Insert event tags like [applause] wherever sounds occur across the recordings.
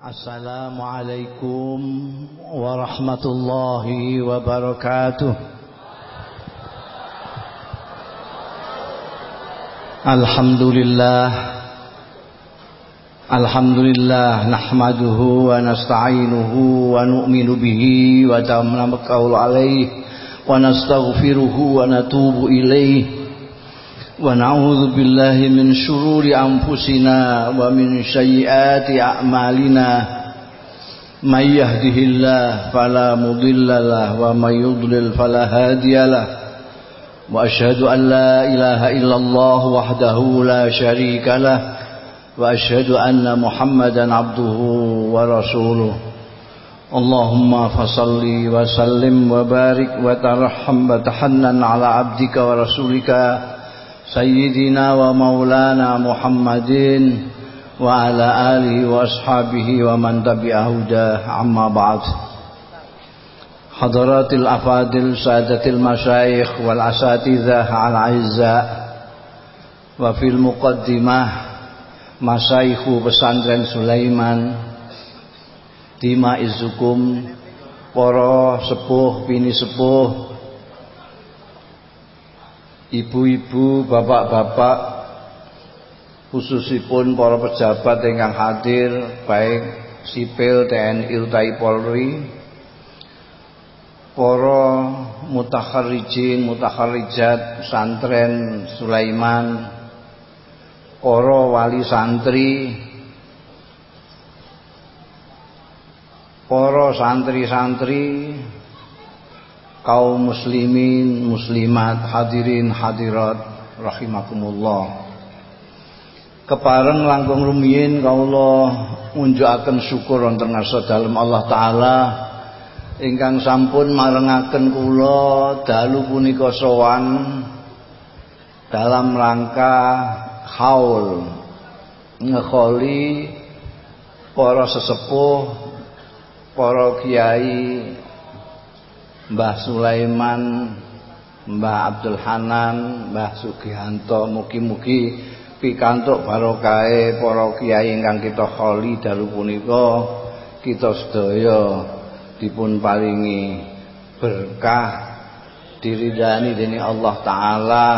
Assalamualaikum warahmatullahi wabarakatuh. Alhamdulillah. Alhamdulillah Nahmaduhu wa nasta'inuhu wa nu'minu bihi wa tamanakawul alaih Wa nastaghfiruhu wa natubu ilaih ونعوذ بالله من شرور أنفسنا ومن سيئات أعمالنا. من يهده الله فلا مضل له ومن يضلل فلا هادي له. وأشهد أن لا إله إلا الله وحده لا شريك له. وأشهد أن محمدا عبده ورسوله. اللهم فصل وسلم وبارك وترحم وتحنن على عبدك ورسولك. سيدنا ومولانا محمد وعلى آله وأصحابه ومن تبع هداه. عما بعد حضرات الأفاضل سادة المشايخ والأساتذة الأعزاء وفي المقدمة مشايخ pesantren Sulaiman Dima Izukum Para sepuh, bini sepuh ibu-ibu, bapak-bapak khususipun para pejabat ingkang hadir baik sipil TNI utawi Polri para mutakharrijin mutakharrijat santren Sulaiman para wali santri para santri-santri kaum muslimin muslimat hadirin hadirat rahimakumullah. Kepareng langkung rumiyin kaula ngunjukaken syukur wonten ngarsa dalem Allah taala. Ingkang sampun marengaken kula dalu punika sowan dalam rangka haul ngekholi para sesepuh para kiai Mbah Sulaiman, Mbah Abdul Hanan, Mbah Sugihanto mugi-mugi pikantuk barokahe para kiai ingkang kita kholi dalu punika kita sedaya dipun paringi berkah diridani dening Allah taala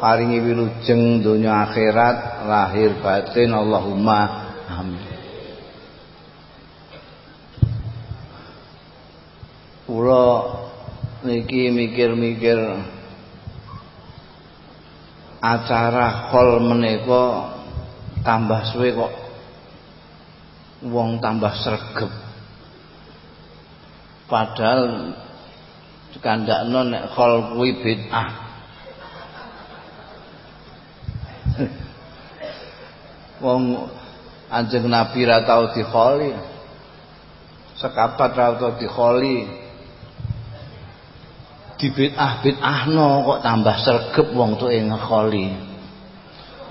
paringi wilujeng donya akhirat lahir batin Allahumma amin kula niki mikir-mikir acara khol menika tambah suwe kok. Wong tambah sregep. Padahal kandakno nek khol kuwi bid'ah. Wong anjing nabi ra tau dikholi. Sekapat ra tau dikholi dibid'ah bid'ahno kok tambah sregep wong tuke ngekholi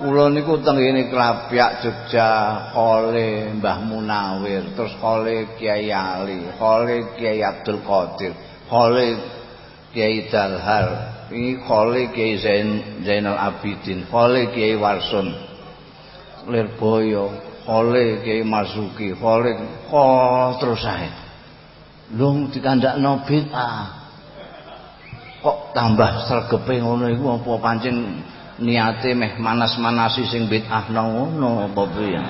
kula niku teng kene Klapyak Jogja khole Mbah Munawir terus khole Kiai Ali khole Kiai Abdul Qadir khole Kiai Dalhar ini khole Kiai Zain Zainal Abidin khole Kiai Warsun Lirboyo khole Kiai Masuki khole kok terus ae? Lung dikandakno bid'ah kok tambah sregepe ngono iku? Apa pancen niate meh manas-manasi sing bid'ah ngono apa piye?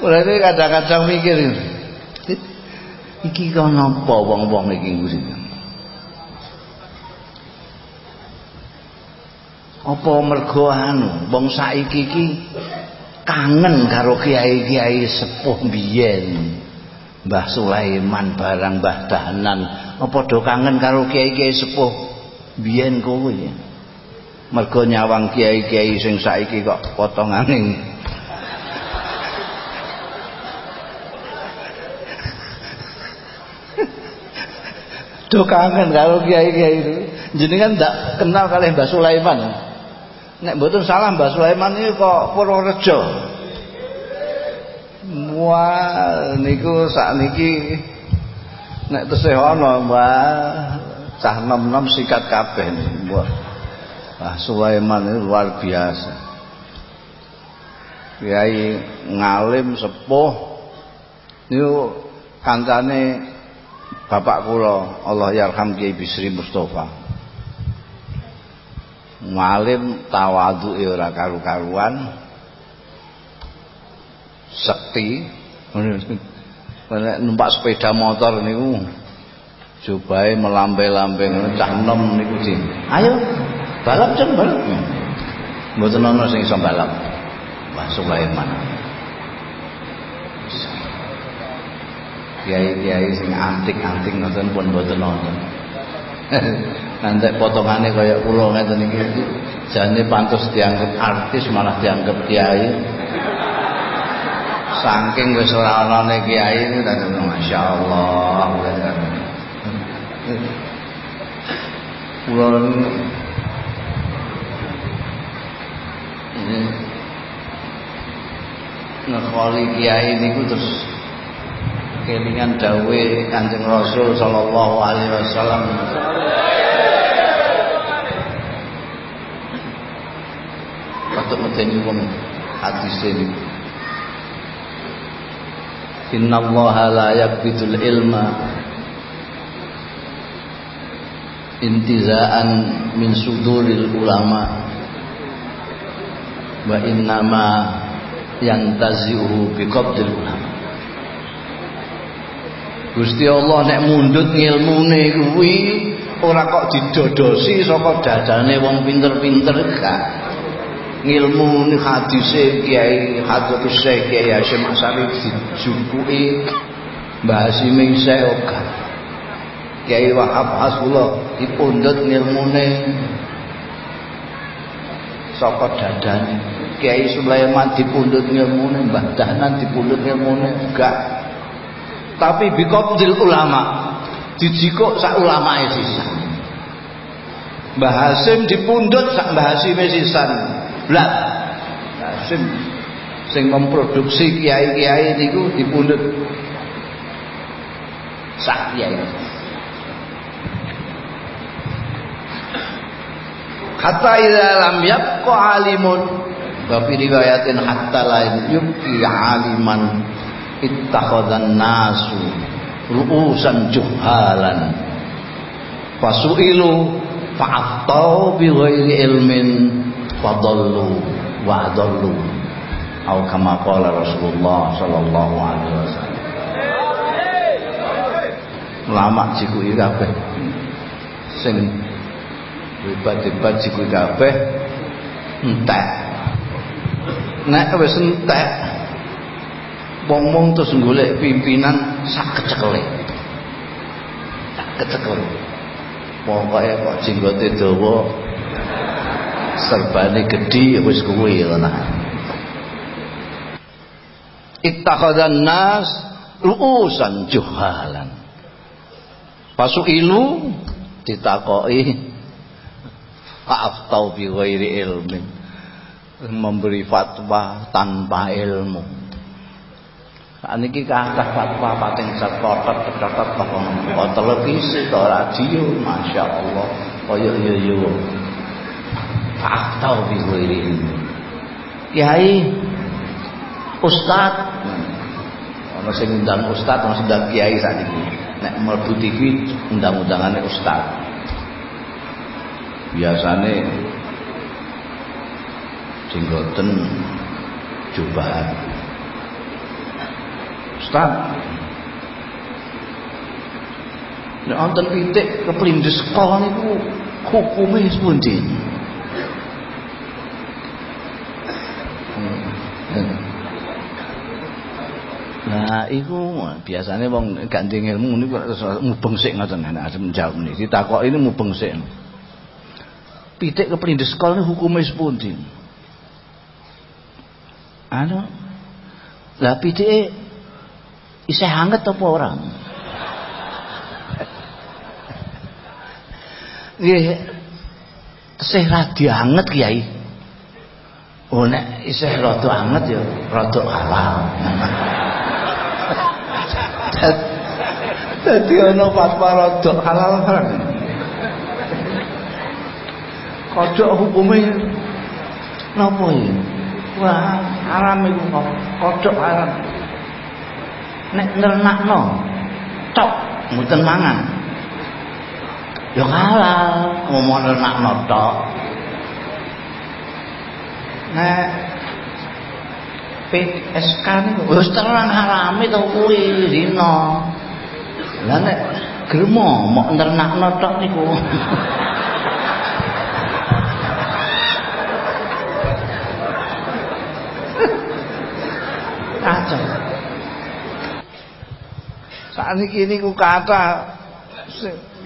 [laughs] Ora kadang-kadang mikir iki kok napa wong-wong iki nguri? Apa mergo anu wong saiki iki kangen karo kiai-kiai sepuh biyen Mbah Sulaiman barang Mbah Dahnan apa do kangen karo kiai-kiai sepuh? Biyen kowe. Ya mergo nyawang kiai-kiai sing saiki kok potongane [laughs] do kangen karo kiai-kiai itu. Jenengan ndak kenal kali Mbah Sulaiman. Nek mboten salah Mbah Sulaiman iki kok Purworejo Wah niku sakniki nek tesih ana Mbah cah nom-nom sikat kabeh niku. Wah Sulaiman itu luar biasa. Kiai ngalim sepuh niku kancane bapak kula Allah yarham Kiai Bisri Mustafa. Ngalim tawadhuke ora karu-karuan. Sekti numpak sepeda motor niku jubahe melambe-lambe cah enom niku Ayo balap jan balap. Mboten ana sing iso balap. Mbah Sulaiman. Kiai-kiai sing antik-antik ngoten pun mboten nonton. [laughs] Nanti potongane kaya kula ngeten iki jane pantes dianggap artis malah dianggap kiai. Saking wis ora anane kiai itu dadi masyaallah. Kula ngekholi kiai niku terus kelingan dawe Kanjeng Rasul sallallahu alaihi wasallam Patut medeni wong hadis ini Inna Allah la yakbidul ilma. Intizaan min suduril ulama. Wa innama yang tazihu biqabdil ulama. Gusti Allah nek mundut ngilmune kuwi ora kok didodosi saka dadane wong pinter-pinter gak ngilmu hadise Kiai Hadratus Syekh Kiai Hasyim Asari dijukuki Mbah Hasim Isai oga Kiai Wahab Hasbullah dipundhut ngilmune saka dadane Kiai Sulaiman dipundhut ilmune, Mbah Dahnan dipundhut ilmune enggak. Tapi biqabdil ulama dijikuk sak ulamae sisan. Mbah Hasim dipundhut sak Mbah Hasim sisan. Lah. Hasim sing memproduksi kiai-kiai niku dipundhut sak kiai. Hatta idza lam yabqa alimun. Bafi riwayatin hatta lain yuki aliman. Ittakhadhan nasu ru'usan juhalan. Fasu'ilu fa'attau bi ghairi ilmin fadallu wa adallu atau kama qala Rasulullah sallallahu alaihi wasallam. Lama jiku kabeh. Sing hebat-hebat jiku kabeh entek. Nek wis entek wong-wong terus golek pimpinan sak kecekele. Sak kecekele. Pokoke kok jenggote dawa serbane gedhi wis kuwi ngono. Ittakhadhan nas ru'usan juhalan. Pasuilu ditakoki fa'aftau bi ghairi ilmin. Memberi fatwa tanpa ilmu. Niki kathah fatwa pating cekotot cekotot kok televisi to radio? Allah. Kaya yo yo. Fatwa bi ini. Kiai Ustad ana sing undang ustad ana sing kiai sakniki. Nek mlebu TV undang-undangane ustad. Biasane jenggoten jubahan Ustaz Nek wonten pitik keplindes kol niku hukume sepundi? [laughs] Nah, iku biasanya wong ganti ilmu niku mubeng sik ngoten nek asem jawab niki. Ditakoki ini mubeng sik. Pitik keplindes kol niku hukume sepundi? anu lah pitike isih hangat apa orang [laughs] nggih isih radi anget kiai oh nek isih rada anget ya rada halal dadi ana fatwa rada halal kan kodok hukume napa ya? Wah haram iku kok kodhok haram. Nek nernakno tok mboten mangan. Ya halal ngomong nernakno tok PSK niku wis terang harame to kuwi zina lah nek gremo mok nernakno tok niku. [laughs] Kacau saat ini ku kata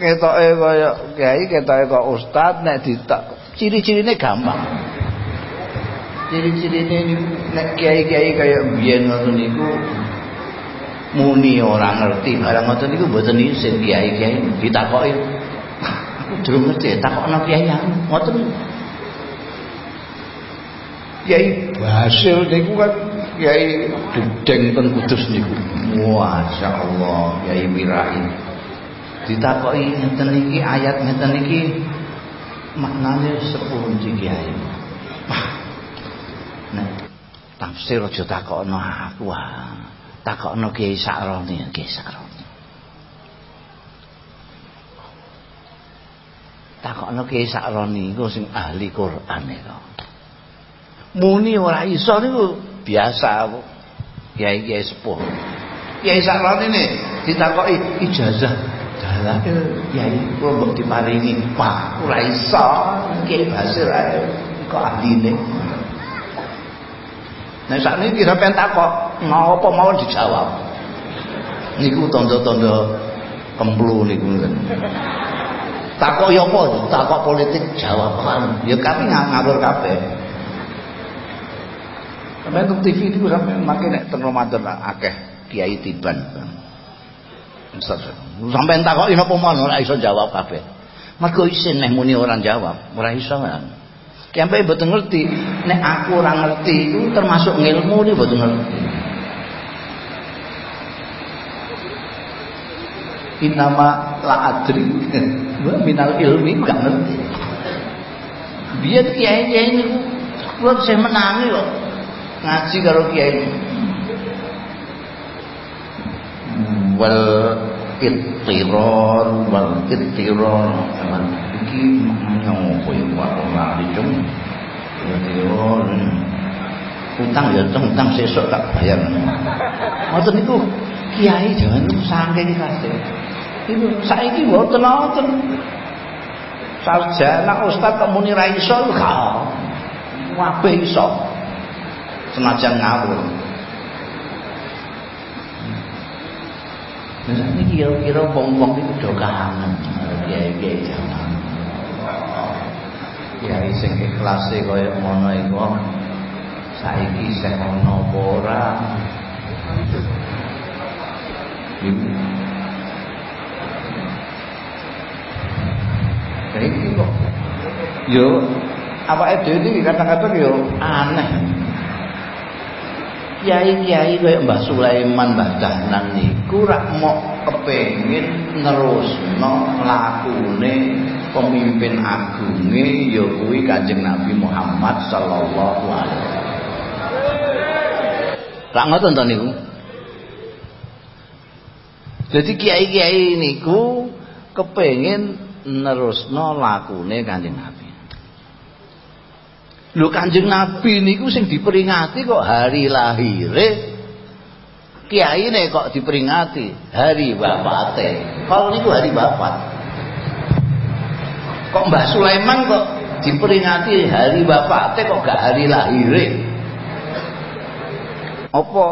ketoke kaya kiai ketoke kok ustad nek ditak ciri-cirine gampang ciri-cirine nek kiai-kiai kaya biyen ngoten niku muni ora ngerti barang ngoten niku mboten isin kiai-kiai ditakoki aku [laughs] durung ngerti takokno kiai ngoten Kiai Basil niku kan Kiai Gedeng ten Kudus niku. Masya Allah Kiai Mirai. Ditakoki ngeten iki ayat ngeten iki maknane sepundi Kiai. [laughs] Tafsir aja takokno aku ah. Takokno Kiai Sakroni, Kiai Sakroni. Takokno Kiai Sakroni iku sing ahli Quran iku muni ora iso niku biasa kiai-kiai sepuh. Kiai sakron ini ditakoki ijazah dalah kiai kula mbok diparingi. Wah, ora iso kiai Basir kok ahline. Nah sakniki pengen takok, ngapa mau dijawab. Niku tanda-tanda kemplu niku. Takok ya apa? Takok politik jawab kan. Ya kami ngawur kabeh. Sampai untuk TV itu sampai makin nek ten Ramadan akeh kiai tiban. Sampai entah kok ino pomon ora iso jawab kabeh. Mergo isin nek muni orang jawab, ora iso kan. Sampai mboten ngerti, nek aku ora ngerti itu termasuk ngilmu ni mboten ngerti. Inama la adri [laughs] minal ilmi gak ngerti. Biar kiai-kiai ini kula saya menangi kok ngaji karo kiai wal ittirar wal ittirar. Aman. Iki ngopo ya Pak? Lali cung. Ittirar. Utang ya utang sesuk tak bayar. Ngoten niku kiai jangan saking kasih itu saiki mboten wonten sarjana ustaz kok muni ra iso? Kabeh iso. Senajan ngawur ini kira-kira wong-wong itu do kangen. Kiai-kiai jaman kiai sing ikhlase kaya ngono iku saiki sing ana apa ora? Kayak kok Yo apa itu ini kadang-kadang yo aneh. Kiai-kiai kaya Mbah Sulaiman, Mbah Dahlan niku rak mok kepengin nerusno lakune pemimpin agunge ya kuwi Kanjeng Nabi Muhammad sallallahu alaihi wasallam. Rak ngoten to niku. Jadi kiai-kiai niku kepengin nerusno lakune Kanjeng Nabi. Lho Kanjeng Nabi niku sing diperingati kok hari lahire kiai nih kok diperingati hari wafate. Kalau niku hari wafat. Kok Mbah Sulaiman kok diperingati hari wafate kok gak hari lahire? Apa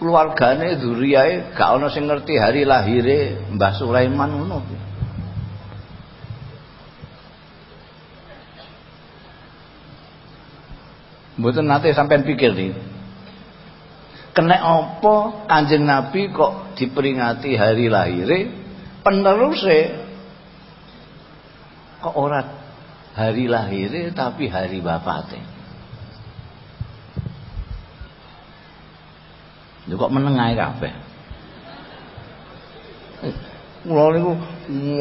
keluargane duriyae gak ana sing ngerti hari lahire Mbah Sulaiman ngono. Mboten nate sampean pikir nih. Kena apa Kanjeng Nabi kok diperingati hari lahire peneruse kok ora hari lahire tapi hari bapaknya. Lho kok menengae kabeh. Mula niku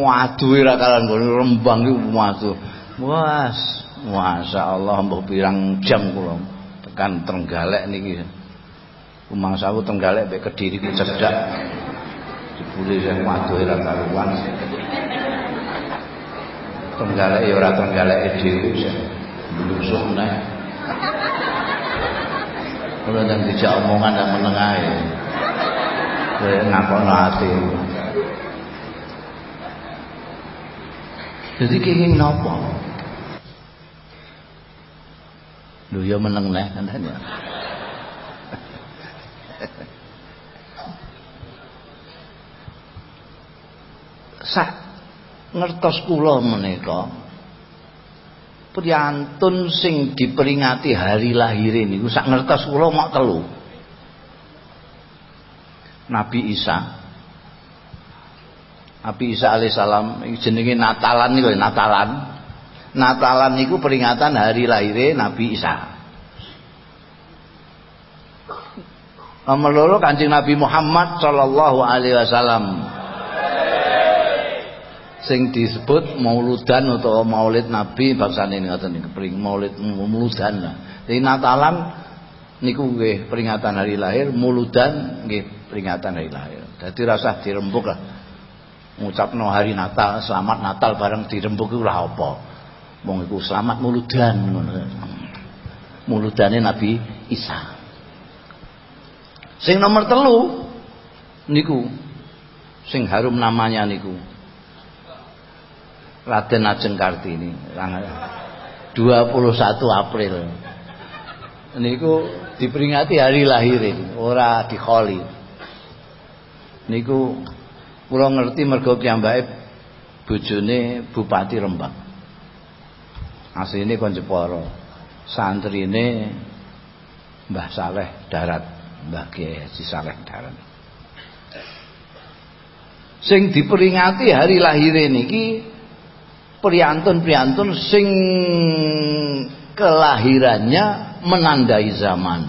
ngadu ora kalan Rembang iku ngadu. Was, Masya Allah mbah pirang jam kula tekan Trenggalek niki. Kumangsa aku Trenggalek mek Kediri ku cedak. Jebule sing waduhe ra karuan. Trenggalek ya ora Trenggalek dhewe blusuk neh. Kula nang dijak omongan nang meneng ae. Kowe ngakono ati. Jadi kenging napa? Lho ya meneng neh ya. Sak ngertos kula menika priyantun sing diperingati hari lahir niku sak ngertos kula mok telu. Nabi Isa Nabi Isa alaihissalam jenenge Natalan niku Natalan Natalan niku peringatan hari lahir Nabi Isa. Nomor loro Nabi Muhammad sallallahu alaihi wasallam. Sing disebut mauludan atau maulid Nabi bangsane ngoten niku pring maulid mauludan lah. Jadi Natalan niku nggih peringatan hari lahir, mauludan nggih peringatan hari lahir. Dadi rasah dirembuk lah. Ngucapno hari Natal, selamat Natal bareng dirembuk lah apa? Wong selamat muludan ngono. Nabi Isa. Sing nomor telu niku sing harum namanya niku. Raden Ajeng Kartini 21 April. Niku diperingati hari lahir ora dikholi. Niku kula ngerti mergo piyambake bojone Bupati Rembang. Asline kon Jepara santrine Mbah Saleh Darat Mbah Kiai Haji Saleh Darat sing diperingati hari lahir niki priantun-priantun sing kelahirannya menandai zaman.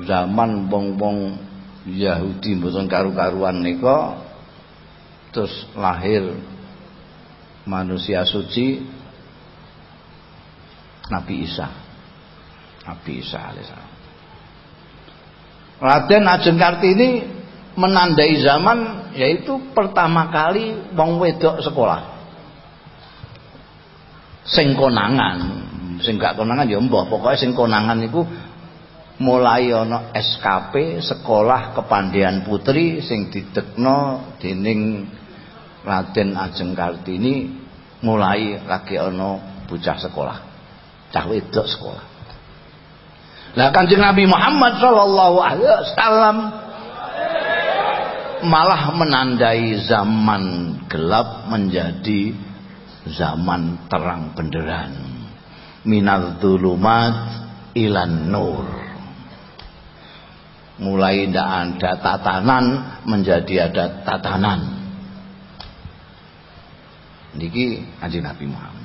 Zaman bong-bong Yahudi mboten karu-karuan nika terus lahir manusia suci Nabi Isa Nabi Isa alaihissalam Raden Ajeng Kartini menandai zaman yaitu pertama kali wong wedok sekolah. Sing konangan sing gak konangan ya mbah pokoknya sing konangan itu mulai ana SKP sekolah kepandian putri sing didekno dening Raden Ajeng Kartini mulai lagi ono bocah sekolah cah wedok sekolah lah kanjeng Nabi Muhammad sallallahu alaihi wasallam malah menandai zaman gelap menjadi zaman terang benderang. Minal dulumat ilan nur. Mulai tidak ada tatanan menjadi ada tatanan. Niki Kanjeng Nabi Muhammad.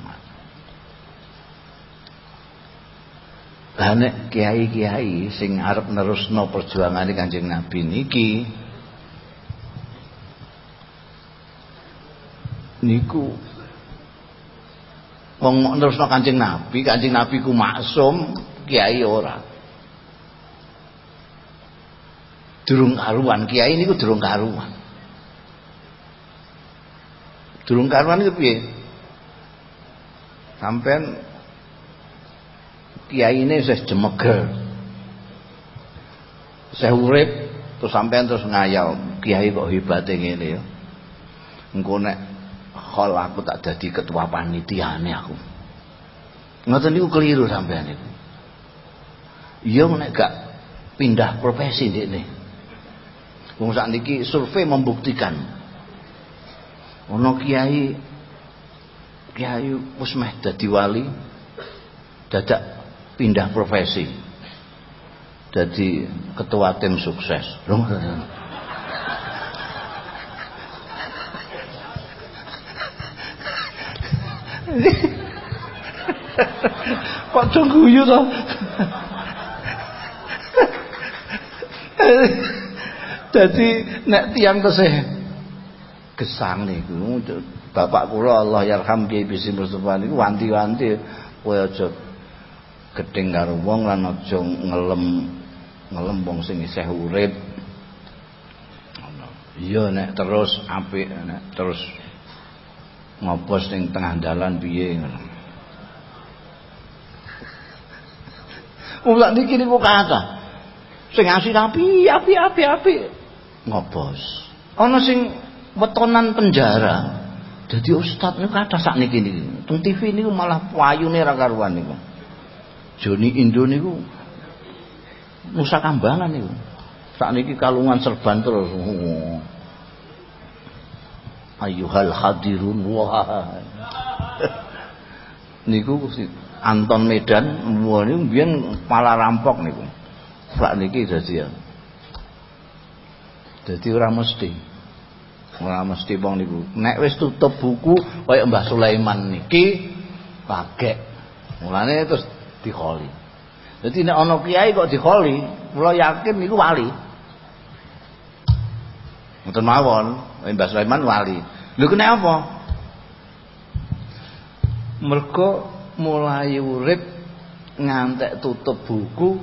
Lah nek kiai-kiai sing arep nerusno perjuangane Kanjeng Nabi niki niku wong nerusno Kanjeng Nabi, Kanjeng Nabi ku maksum, kiai ora. Durung karuan, kiai niku durung karuan. Durung karuan itu piye? Sampean kiai ini saya jemeger. Saya urip terus sampean terus ngayal, kiai kok hebat ngene ya. Engko nek hal aku tak jadi ketua panitiane aku. Ngoten niku keliru sampean itu. Iya nek gak pindah profesi ndekne. Wong sakniki survei membuktikan ana kiai kiai wis dadi wali dadak pindah profesi. Jadi ketua tim sukses. Kok guyu to? Jadi nek tiang tesih gesang niku bapak kula Allah yarham Kiai Bisi Mustofa niku wanti-wanti kowe aja gedeng karo wong lan aja ngelem ngelem wong sing isih urip. Iya nek terus apik nek terus ngopos ning tengah dalan piye ngono. Ulak niki niku kata sing asin api api api api ngopos. Ana sing wetonan penjara. Jadi ustad niku kata sak niki niki TV niku malah wayune ra karuan niku Joni Indo niku Nusa Kambangan niku. Sak niki kalungan serban terus. [laughs] Ayuhal hadirun wah. [laughs] Niku Anton Medan wah niku biyen pala rampok niku. Sak niki dadi ya. Dadi ora mesti. Ora mesti wong niku. Nek wis tutup buku kaya Mbah Sulaiman niki pagek. Mulane terus dikholi. Jadi nek ana kiai kok dikholi kula yakin niku wali. Mboten mawon Mbah Sulaiman wali. Lho kena apa? Mergo mulai urip ngantek tutup buku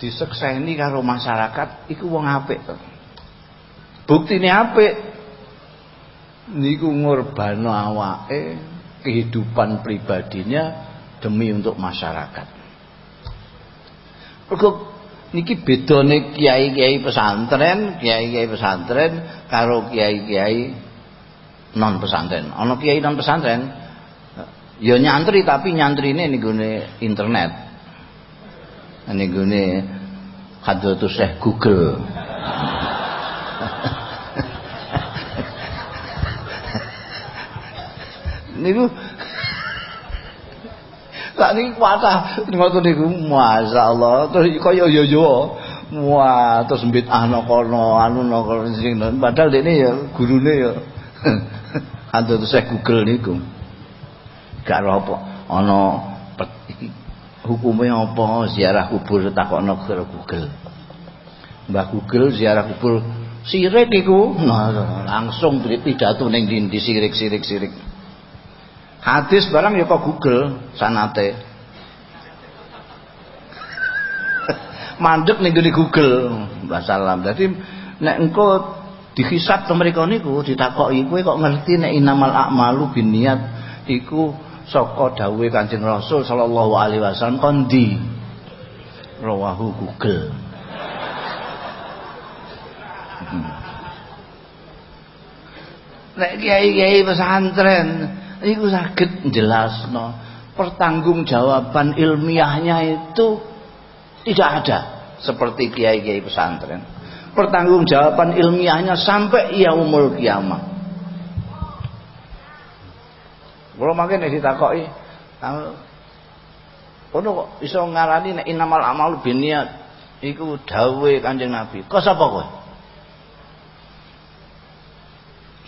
disekseni karo masyarakat iku wong apik to. Buktine apik. Niku ngorbano awake kehidupan pribadinya demi untuk masyarakat. Mergo niki bedane kiai-kiai pesantren, kiai-kiai pesantren karo kiai-kiai non pesantren. Ana kiai non pesantren ya nyantri tapi nyantrine gune internet. Nggone Hadratus Syekh Google. [laughs] niku tak niki kuatah. Ngoten niku masyaallah. Terus kaya yo yo wah terus bid'ah kono anu kono sing padahal dekne ya gurune ya. [laughs] Antuk saya Google niku. Gak apa. Ana hukumnya apa? Ziarah kubur takokno ke Google. Mbah Google ziarah kubur. Sirik iku nah, langsung pidato ning ndi sirik-sirik sirik. Hadis barang ya kok Google sanate. [laughs] Mandek ning di Google Mbah Salam. Dadi nek engko dihisab to mriko niku ditakoki kowe kok ngerti nek inamal a'malu binniat iku saka dawuhe Kanjeng Rasul sallallahu alaihi wasallam kondi rawahu Google. Hmm. Nek kiai-kiai pesantren iku saged jelasno pertanggungjawaban ilmiahnya itu tidak ada seperti kiai-kiai pesantren. Pertanggungjawaban ilmiahnya sampai yaumul kiamah. Kalau makin ditakoki ono kok iso ngarani nek inamal amal biniat iku dawe Kanjeng Nabi kok sapa kowe?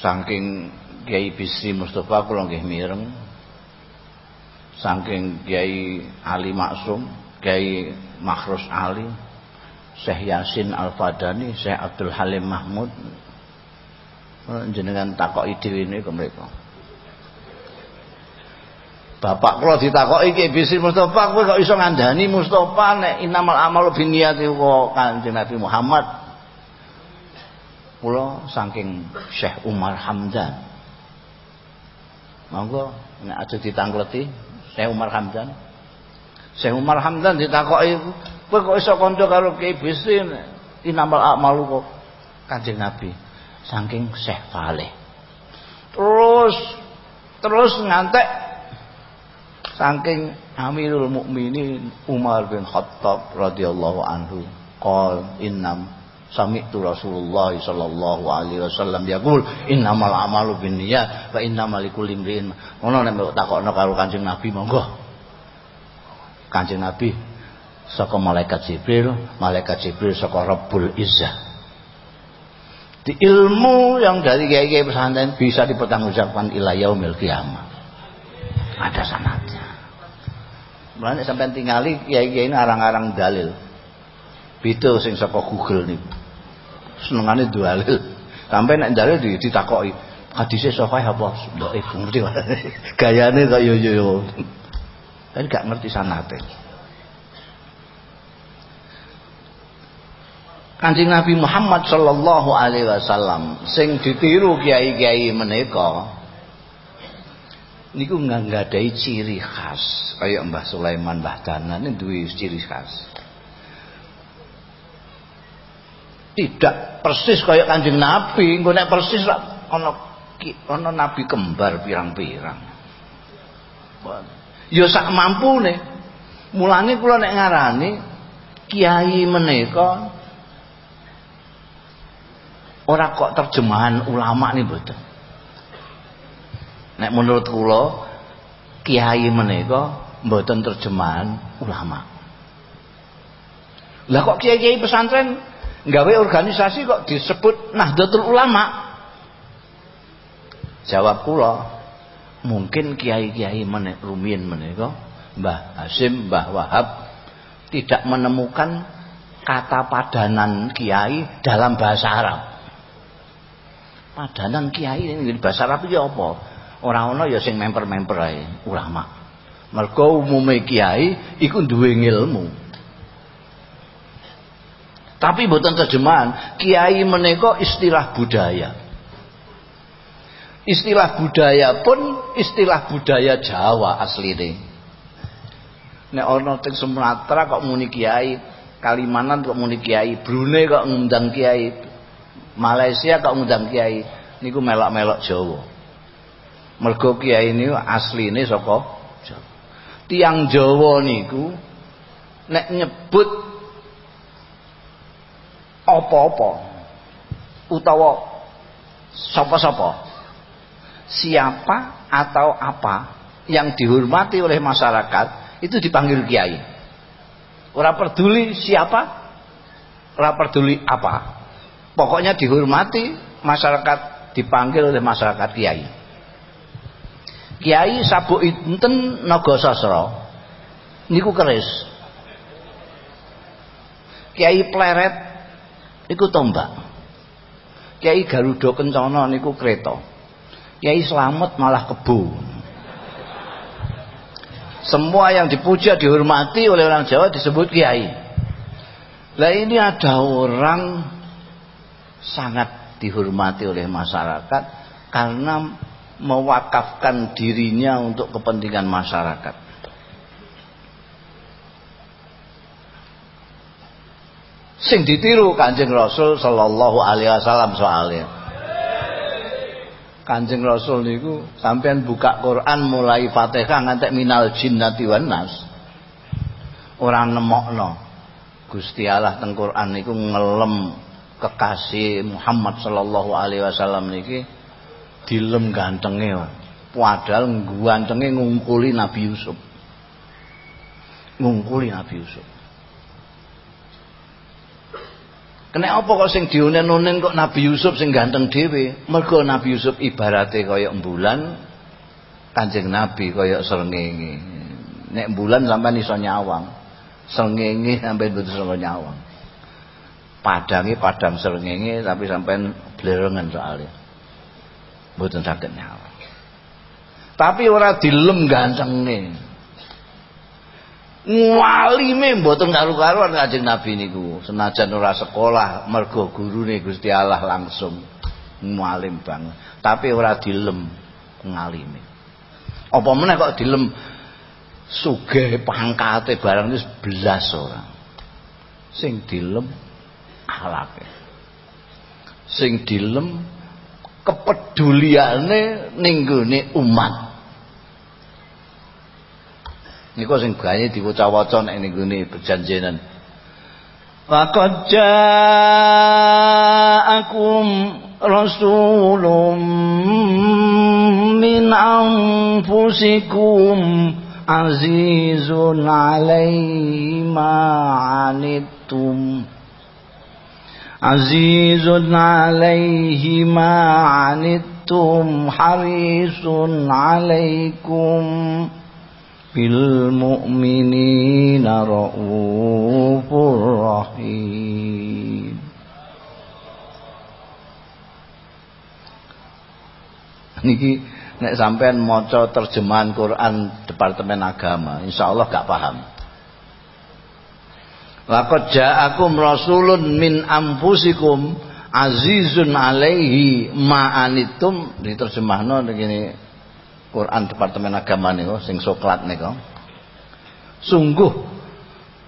Saking Kiai Bisri Mustafa kula nggih mireng. Saking Kiai Ali Maksum Kiai Makhrus Ali Syekh Yasin Al-Fadani Syekh Abdul Halim Mahmud. Jenengan takoki dhewe niku mereka. Bapak kula ditakoki Kiai Bisri Mustafa kowe kok iso ngandani Mustafa nek inamal amal binniyat kok Kanjeng Nabi Muhammad? Kula saking Syekh Umar Hamdan monggo nek aja ditangkleti Syekh Umar Hamdan. Syekh Umar Hamdan ditakoki kowe kok iso kanca karo Kiai Bisri inamal a'malu kok? Kanjeng Nabi saking Syekh Faleh terus terus ngantek saking Amirul Mukminin Umar bin Khattab radhiyallahu anhu qol innam Sami'tu Rasulullah sallallahu alaihi wasallam yaqul innamal a'malu binniyat wa innamal likulli imrin. Ngono nek takokno karo Kanjeng Nabi monggo. Kanjeng Nabi saka malaikat Jibril, malaikat Jibril saka Rabbul Izzah. Di ilmu yang dari kiai-kiai pesantren bisa dipertanggungjawabkan ila yaumil kiamah. Ada sanatnya. Mulane sampai tinggali kiai-kiai ini arang-arang dalil. Beda sing saka Google niku senengane dalil. Sampai nek dalil ditakoki hadise sahih apa? Ibu ngerti [laughs] gayane kok yo yo tapi gak ngerti sanate. Kanjeng Nabi Muhammad sallallahu alaihi wasallam sing ditiru kiai-kiai menika niku nggadhahi ciri khas kaya Mbah Sulaiman Mbah Danan duwe ciri khas tidak persis kaya Kanjeng Nabi engko nek persis ana ana nabi kembar pirang-pirang ya sak mampune mulane kula nek ngarani kiai menika Ora kok terjemahan ulama nih betul. Nek menurut kula kiai menika mboten terjemahan ulama. Lah kok kiai-kiai pesantren nggawe organisasi kok disebut Nahdlatul Ulama? Jawab kula, mungkin kiai-kiai menek rumiyin menika Mbah Hasim, Mbah Wahab tidak menemukan kata padanan kiai dalam bahasa Arab padanan kiai ini bahasa Arab iki apa? Ora ana ya sing memper-memper ae ulama. Mergo umume kiai iku duwe ilmu. Tapi bukan terjemahan, kiai menika istilah budaya. Istilah budaya pun istilah budaya Jawa asline. Nek ana teng Sumatera kok muni kiai, Kalimantan kok muni kiai, Brunei kok ngundang kiai, Malaysia kok ngundang kiai niku melok-melok Jawa. Mergo kiai niku asline saka Jawa. Tiang Jawa niku nek nyebut apa-apa utawa sapa-sapa siapa atau apa yang dihormati oleh masyarakat itu dipanggil kiai. Ora peduli siapa, ora peduli apa. Pokoknya dihormati masyarakat dipanggil oleh masyarakat kiai. Kiai sabuk enten naga sasra niku keris. Kiai pleret niku tombak. Kiai Garuda Kencana niku kereta. Kiai Slamet malah kebu. Semua yang dipuja dihormati oleh orang Jawa disebut kiai. Lah ini ada orang sangat dihormati oleh masyarakat karena mewakafkan dirinya untuk kepentingan masyarakat. Sing ditiru Kanjeng Rasul sallallahu alaihi wasallam soalnya. Kanjeng Rasul niku sampean buka Quran mulai Fatihah ngantek minal jinnati wan nas. Ora nemokno. Gusti Allah teng Quran niku ngelem kekasih Muhammad sallallahu alaihi wasallam niki dilem gantenge padahal gantenge ngungkuli Nabi Yusuf ngungkuli Nabi Yusuf Kena apa kok sing dionen-onen kok Nabi Yusuf sing ganteng dhewe? Mergo Nabi Yusuf ibarate kaya bulan, Kanjeng Nabi kaya srengenge. Nek bulan sampean iso nyawang. Srengenge sampean betul iso nyawang padangi padang serengenge tapi sampai blerengan soalnya mboten saged nyawa tapi ora dilem gantenge walime mboten karu-karuan Kanjeng Nabi niku. Senajan ora sekolah mergo gurune Gusti Allah langsung mualim banget. Tapi ora dilem ngalime. Apa meneh kok dilem sugih pangkate barang wis belas orang sing dilem akhlake sing dilem kepeduliane ning umat n i k sing g diwaca-waca nek n i k u ja'akum rasulun min anfusikum azizun alaima anittum. Azizun 'alaihi ma 'anittum harisun 'alaikum بالمؤمنين رؤوف رحيم niki nek sampean maca terjemahan Quran Departemen Agama insyaallah gak paham Laqad ja'akum rasulun min ampusikum azizun alaihi ma'anitum diterjemahno begini Quran Departemen Agama niku sing soklat niku sungguh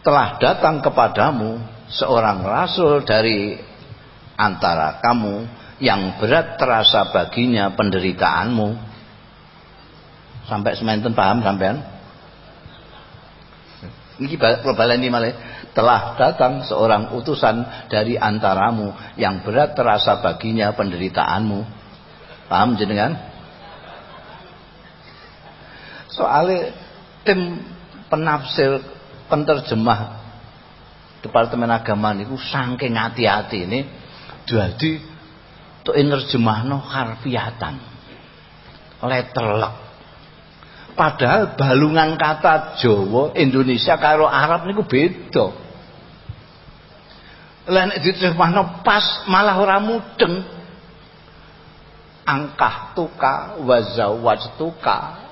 telah datang kepadamu seorang rasul dari antara kamu yang berat terasa baginya penderitaanmu. Sampai semanten paham sampean? Ini ini malah telah datang seorang utusan dari antaramu yang berat terasa baginya penderitaanmu. Paham jenengan soalnya tim penafsir penterjemah Departemen Agama niku saking hati-hati ini jadi untuk no harfiatan. Letterlek padahal balungan kata Jawa Indonesia karo Arab niku beda. Lah nek diterjemahno pas malah ora mudeng. Angkah tuka wazawaj tuka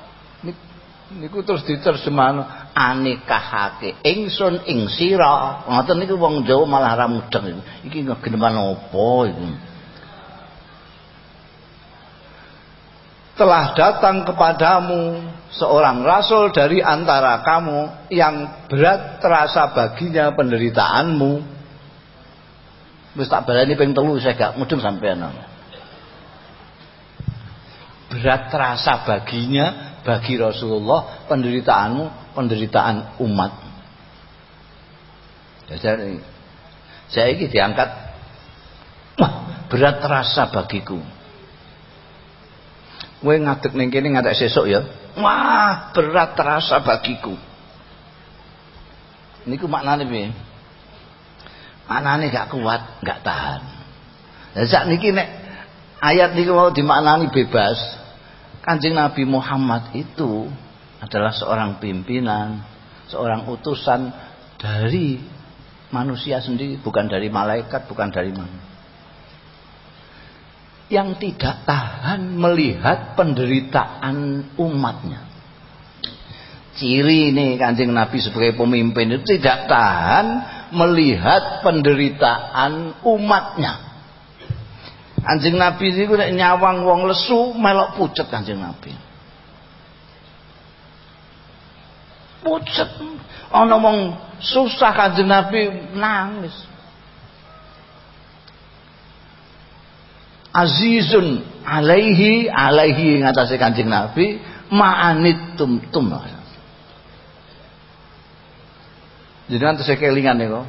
niku terus diterjemahno anikahake ingsun ing sira. Ngoten niku wong Jawa malah ra mudeng. Iki ngegeneman apa iki telah datang kepadamu seorang rasul dari antara kamu yang berat terasa baginya penderitaanmu. Wis tak baleni ping telu saya gak mudeng sampean berat terasa baginya bagi Rasulullah penderitaanmu penderitaan umat. Jadi saya ini diangkat wah berat terasa bagiku. Gue ngadek ning kene ngadek sesuk ya. Wah berat terasa bagiku. Niku maknane piye? Maknane gak kuat gak tahan. Lah sak niki nek ayat niku mau dimaknani bebas Kanjeng Nabi Muhammad itu adalah seorang pimpinan, seorang utusan dari manusia sendiri, bukan dari malaikat, bukan dari mana. Yang tidak tahan melihat penderitaan umatnya. Ciri ini kanjeng Nabi sebagai pemimpin itu tidak tahan melihat penderitaan umatnya. Anjing Nabi niku nek nyawang wong lesu melok pucet Kanjeng Nabi. Pucet. Ana wong susah Kanjeng Nabi nangis. Azizun alaihi alaihi ngatasé Kanjeng Nabi ma'anit tum tum. Jenengan tesih kelingan niku.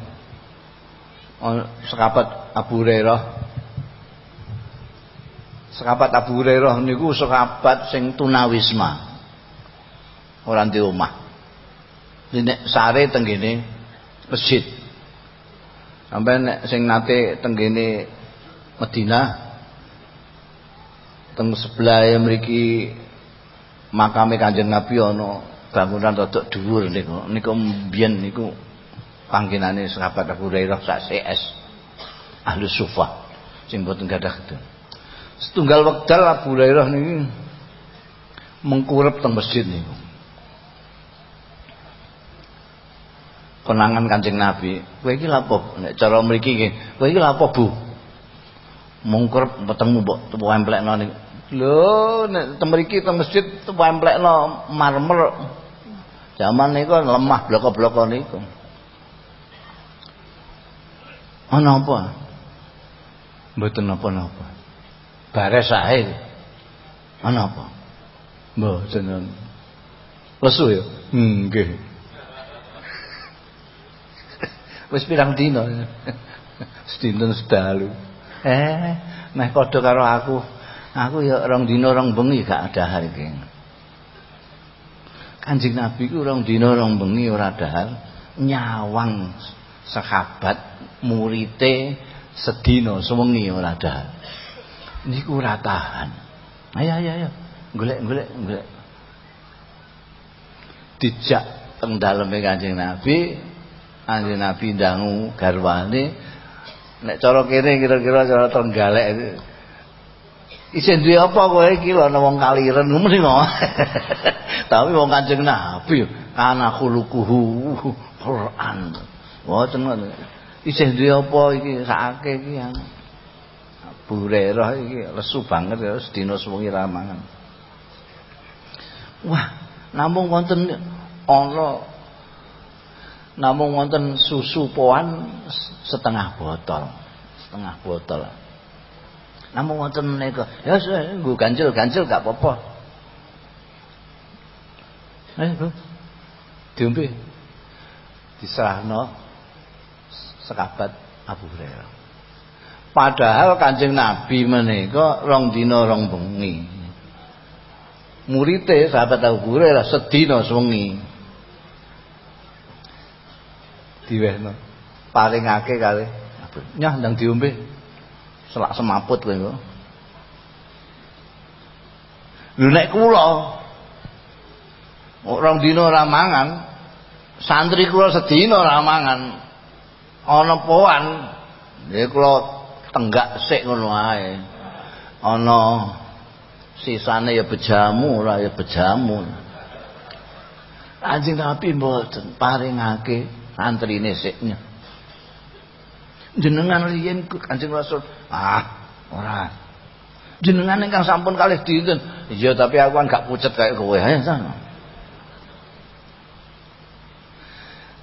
Sekabat Abu Hurairah Sekabat Abu Hurairah niku sekabat sing tunawisma. Ora di omah. Nek sare tenggene masjid. Sampai nek sing nate tenggene Madinah teng sebelah mriki makame Kanjeng Nabi ana bangunan rodok dhuwur niku. Niku mbiyen niku panggenane sahabat Abu Hurairah sak CS Ahlus Sufah sing boten gadah gedung setunggal wekdal Abu Hurairah niki mengkurep teng masjid niku. Konangan Kanjeng Nabi kowe iki lapo nek cara mriki iki kowe iki lapo Bu? Mungkurep petengmu mbok tuku emplekno niku. Lho nek teng mriki teng masjid tuku emplekno marmer. Zaman niku lemah bloko-bloko niku. Ana apa? Mboten napa-napa bares ae. Ana apa? Mboten. Lesu ya? Nggih. [laughs] Wis pirang dina? Sedinten sedalu. Eh, meh padha karo aku. Aku ya rong dina rong bengi gak ada iki. Kanjeng Nabi ku rong dina rong bengi ora dahar nyawang sahabat murite sedina sewengi ora dahar niku ora tahan. Ayo ayo ayo. Golek golek. Dijak teng daleme Kanjeng Nabi, Kanjeng Nabi dangu garwane nek cara kene kira-kira cara tenggalek Isih duwe apa kowe iki lho ana wong kaliren ngono. [laughs] Tapi wong Kanjeng Nabi kana khuluquhu Quran. Mboten ngono. Isih duwe apa iki sakake iki Abu Hurairah iki lesu banget ya sedina sewengi ramangan. Wah, namung wonten ana namung wonten susu poan setengah botol. Setengah botol. Namung wonten menika. Ya nggo ganjel-ganjel gak apa-apa. Eh, Bu. Diombe. Diserahno sekabat Abu Hurairah. Padahal Kanjeng Nabi menika rong dina rong bengi. Murite sahabat Abu Hurairah sedina sewengi. Diwehno. Paringake kali. Nyah ndang diombe selak semaput kowe kok. Lho nek kula dina ora mangan, santri kula sedina ora mangan. Ana poan, ya kula tenggak sik ngono ae. Ana sisane ya bejamu ora ya bejamu. Anjing Nabi mboten paringake santrine siknya jenengan riyen Kanjeng Rasul? Ah ora. Jenengan ingkang sampun kalih dinten? Iya tapi aku kan gak pucet kayak kowe sana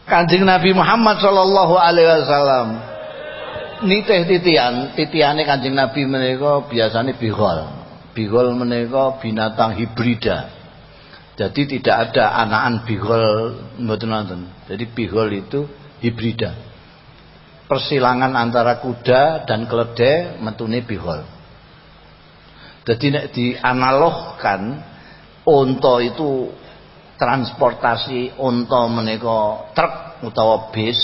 Kanjeng Nabi Muhammad sallallahu alaihi wasallam nitih titian titiane Kanjeng Nabi menika biasanya bihol. Bihol menika binatang hibrida. Jadi tidak ada anakan mboten wonten. Jadi bihol itu hibrida. Persilangan antara kuda dan keledai metune bihol. Jadi nek dianalogkan unta itu transportasi unta menika truk utawa bis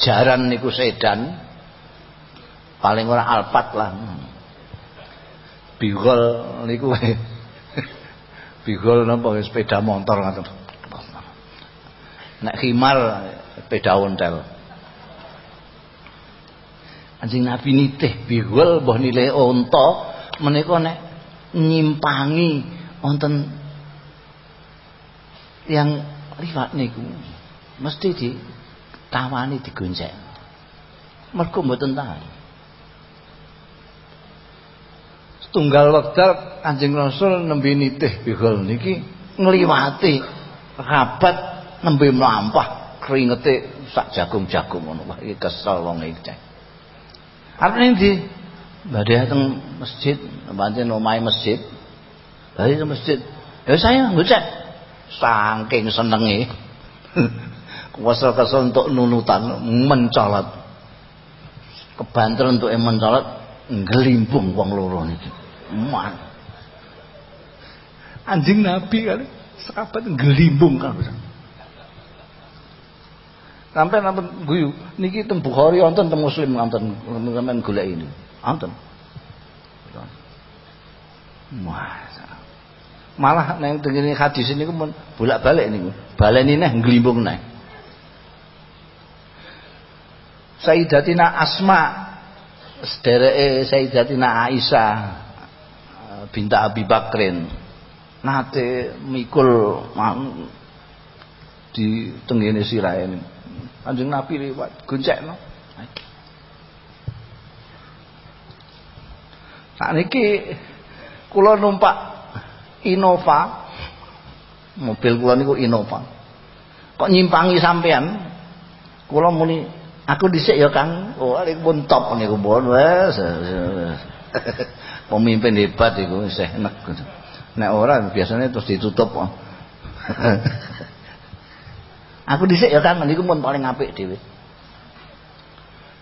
jaran niku sedan. Paling ora alpat lah. Bigol niku [laughs] bigol napa sepeda motor ngoten. Nek khimar sepeda ontel Anjing Nabi nitih bihul mbah nilai unta menika nek nyimpangi wonten yang liwat niku mesti di tawani digonceng. Mergo mboten tahan. Setunggal wekdal Anjing Rasul nembe nitih bihul niki ngliwati rabat nembe mlampah keringete sak jagung-jagung ngono. Wah iki kesel wong iki. Arep ndi? Teng masjid, pancen omahe masjid. Badhe masjid. Ya saya ngecek. Saking senenge. [laughs] Kuwasa-kuwasa untuk nunutan mencolot. Kebantel untuk mencolot ngelimbung wong loro niki. Man. Anjing Nabi kali sekabat ngelimbung kan. Sampai nonton guyu. Niki teng Bukhari wonten teng Muslim wonten sampean golek ini. Wonten. Malah neng tengene hadis ini pun bolak-balik niku. Baleni neh nglimbung neh. Sayyidatina Asma sedereke Sayyidatina Aisyah binta Abi Bakrin nate mikul di tenggene sirahe Kanjeng Nabi liwat goncekno. Sakniki kula numpak Innova. Mobil kula niku Innova. Kok nyimpangi sampean? Kula muni aku dhisik ya Kang. Oh, niku pun top niku pun wes. [laughs] Pemimpin hebat iku isih enek. Nek ora biasanya terus ditutup. [laughs] Aku dhisik ya Kang niku pun paling apik dhewe.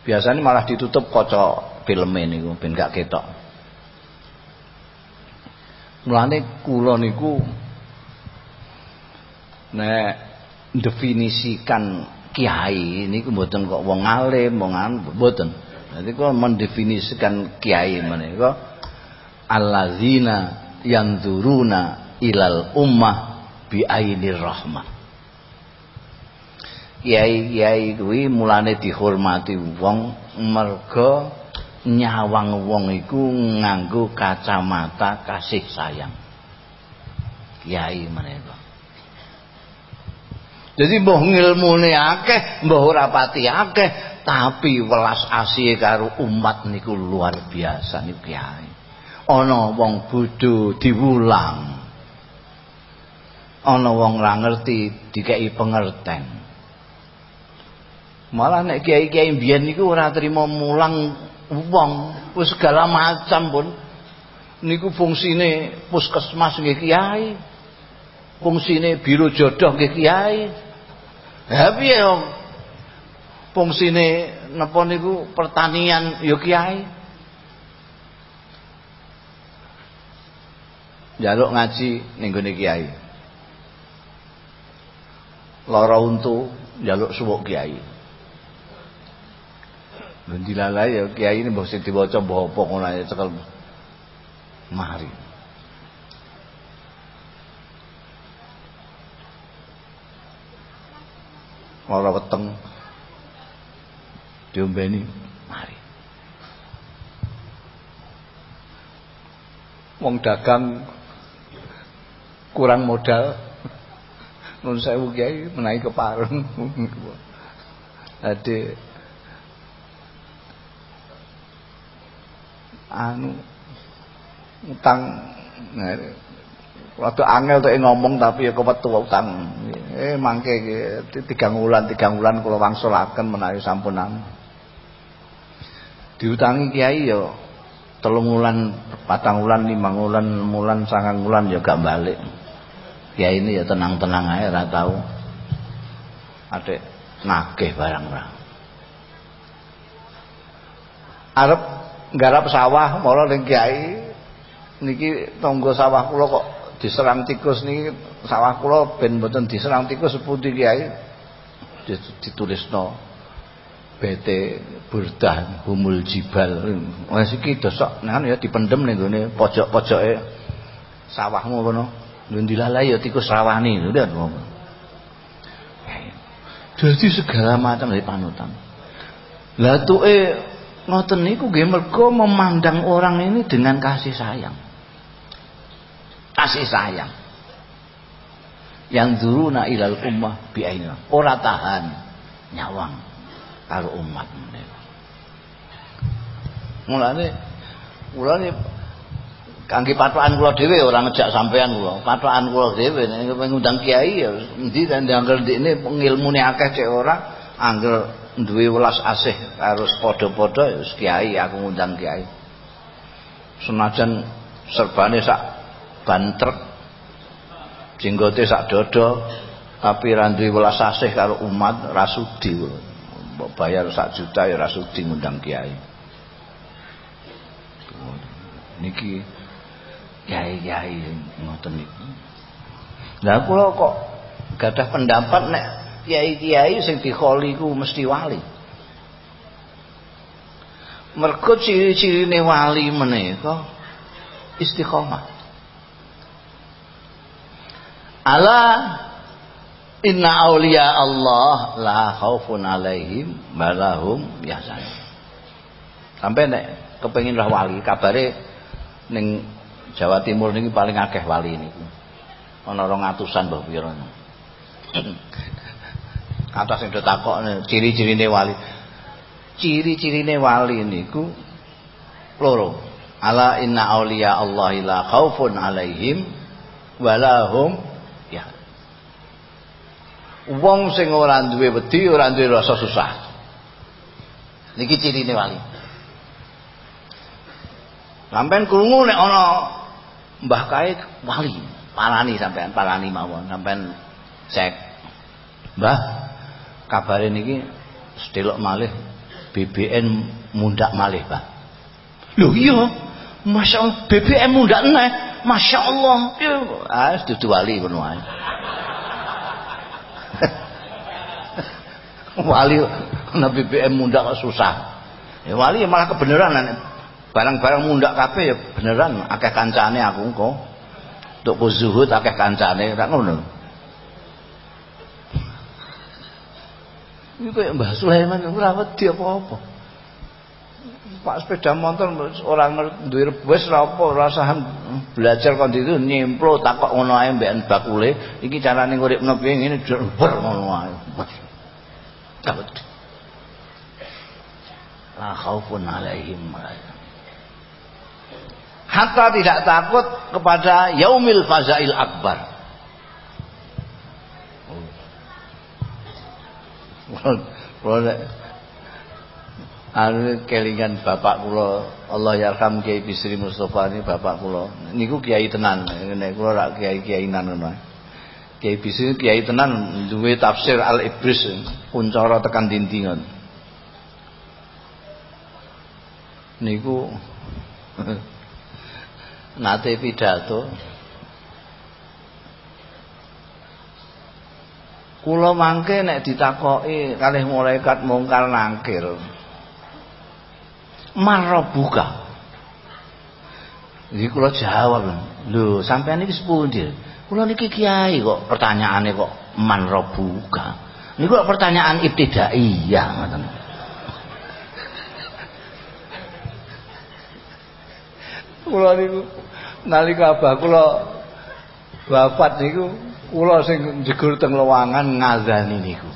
Biasanya malah ditutup kaca film niku ben gak ketok. Mulane kula niku nek definisikan kiai niku mboten kok wong alim, wong mboten. Jadi kula mendefinisikan kiai menika alladzina yanzuruna ilal ummah bi ainir rahmah. Kiai-kiai kuwi mulane dihormati wong merga nyawang wong iku nganggo kacamata kasih sayang. Kiai mereka jadi mbah ngilmune akeh mbah ora pati akeh. Tapi welas asih karo umat niku luar biasa niku kiai. Ana wong bodho diwulang. Ana wong ora ngerti dikeki pengerten. Malah nek kiai-kiai mbiyen niku ora trima mulang wong wis segala macam pun. Niku fungsine puskesmas nggih kiai. Fungsine biro jodoh nggih kiai ha piye fungsine napa niku pertanian ya kiai. Njaluk ngaji ning gone kiai. Untu njaluk suwuk kiai. Ben dilalai ya kiai ini mbok sing diwaca mbok apa mari lara weteng. Diombeni mari. Wong dagang kurang modal. Nun sewu kiai menaik ke parung ade. Anu utang nah, waktu angel tuh ngomong tapi ya kepetu utang. Eh mangke tiga bulan tiga bulan kalau wangsulaken menawi sampunan. Diutangi kiai yo telung bulan patang bulan lima bulan bulan sangang bulan ya gak balik. Ya ini ya tenang-tenang aja ora tahu ada nagih barang barang Arab garap sawah malah ning kiai niki tonggo sawah kula kok diserang tikus niki sawah kula ben mboten diserang tikus sepundi kiai ditulisno BT Burdah Humul Jibal. Wes iki dosok nah ya dipendem ning gone pojok-pojoke sawahmu kono. Lho dilalai ya tikus rawani ngomong. Jadi segala macam dari panutan. Lah tuke ngoten niku mergo memandang orang ini dengan kasih sayang. Kasih sayang. Yang duruna ilal ummah biaina. Ora tahan nyawang karo umat menika. Mulane mulane kangge patokan kula dhewe ora ngejak sampean kula patokan kula dhewe nek ngundang kiai ya dan angger ndekne ngilmune akeh cek ora angger duwe welas asih harus padha-padha ya kiai aku ngundang kiai senajan serbane sak ban truk jenggote sak dodo tapi ra duwe welas asih karo umat ra sudi bayar sak juta ya ra sudi ngundang kiai niki kiai-kiai ngoten niku. Lah kula kok gadah pendapat nek kiai-kiai sing dikholi ku mesti wali. Mergo ciri-cirine wali menika istiqomah. Ala inna auliya Allah la khaufun alaihim balahum yahzanun. Sampai nek kepengin roh wali kabare ning Jawa Timur ini paling akeh wali ini ana 200-an mbah pira kata [clears throat] sing ditakokne ciri-cirine wali. Ciri-cirine wali niku loro. Ala inna auliya Allah la khaufun alaihim walahum wong sing ora duwe wedi ora duwe rasa susah niki cirine wali sampean krungu nek ana Mbah Kae wali, parani sampean, parani mawon, sampean cek. Mbah, kabare niki sedelok malih BBN mundak malih, Pak. Lho iya, Masya Allah, BBM mundak neh. Masya Allah. Ya, ah, dudu wali ngono ae. [laughs] wali ana BBM mundak kok susah. Ya wali malah kebenaran barang-barang mundak kabeh ya beneran. Akeh kancane aku engko. Untuk zuhud akeh kancane. Tak ngono. Ini kayak Mbah Sulaiman ora wedi apa-apa Pak sepeda motor orang rebus ora apa ora belajar kon itu nyemplo takok ngono ae mbekan bakule iki carane nguripno piye ngene ber ngono ae. Takut. La khaufun alaihim Hatta tidak takut kepada yaumil fazail akbar. Kalau anu kelingan bapak kula Allah yarham Kiai Bisri Mustofa ini bapak kula. Niku kiai tenan nek kula rak kiai-kiai nan ngono. Kiai Bisri kiai tenan duwe tafsir Al Ibris kuncara tekan dindingan niku [laughs] nate pidato. Kula mangke nek ditakoki kalih malaikat mungkar nangkir marabuka. Jadi kula jawab lho sampean iki sepundi? Kula niki kiai kok pertanyaane kok man rabbuka niku kok pertanyaan ibtidaiyah ngoten. Kula niku nalika abah kula wafat niku kula sing jegur teng lewangan ngazani niku.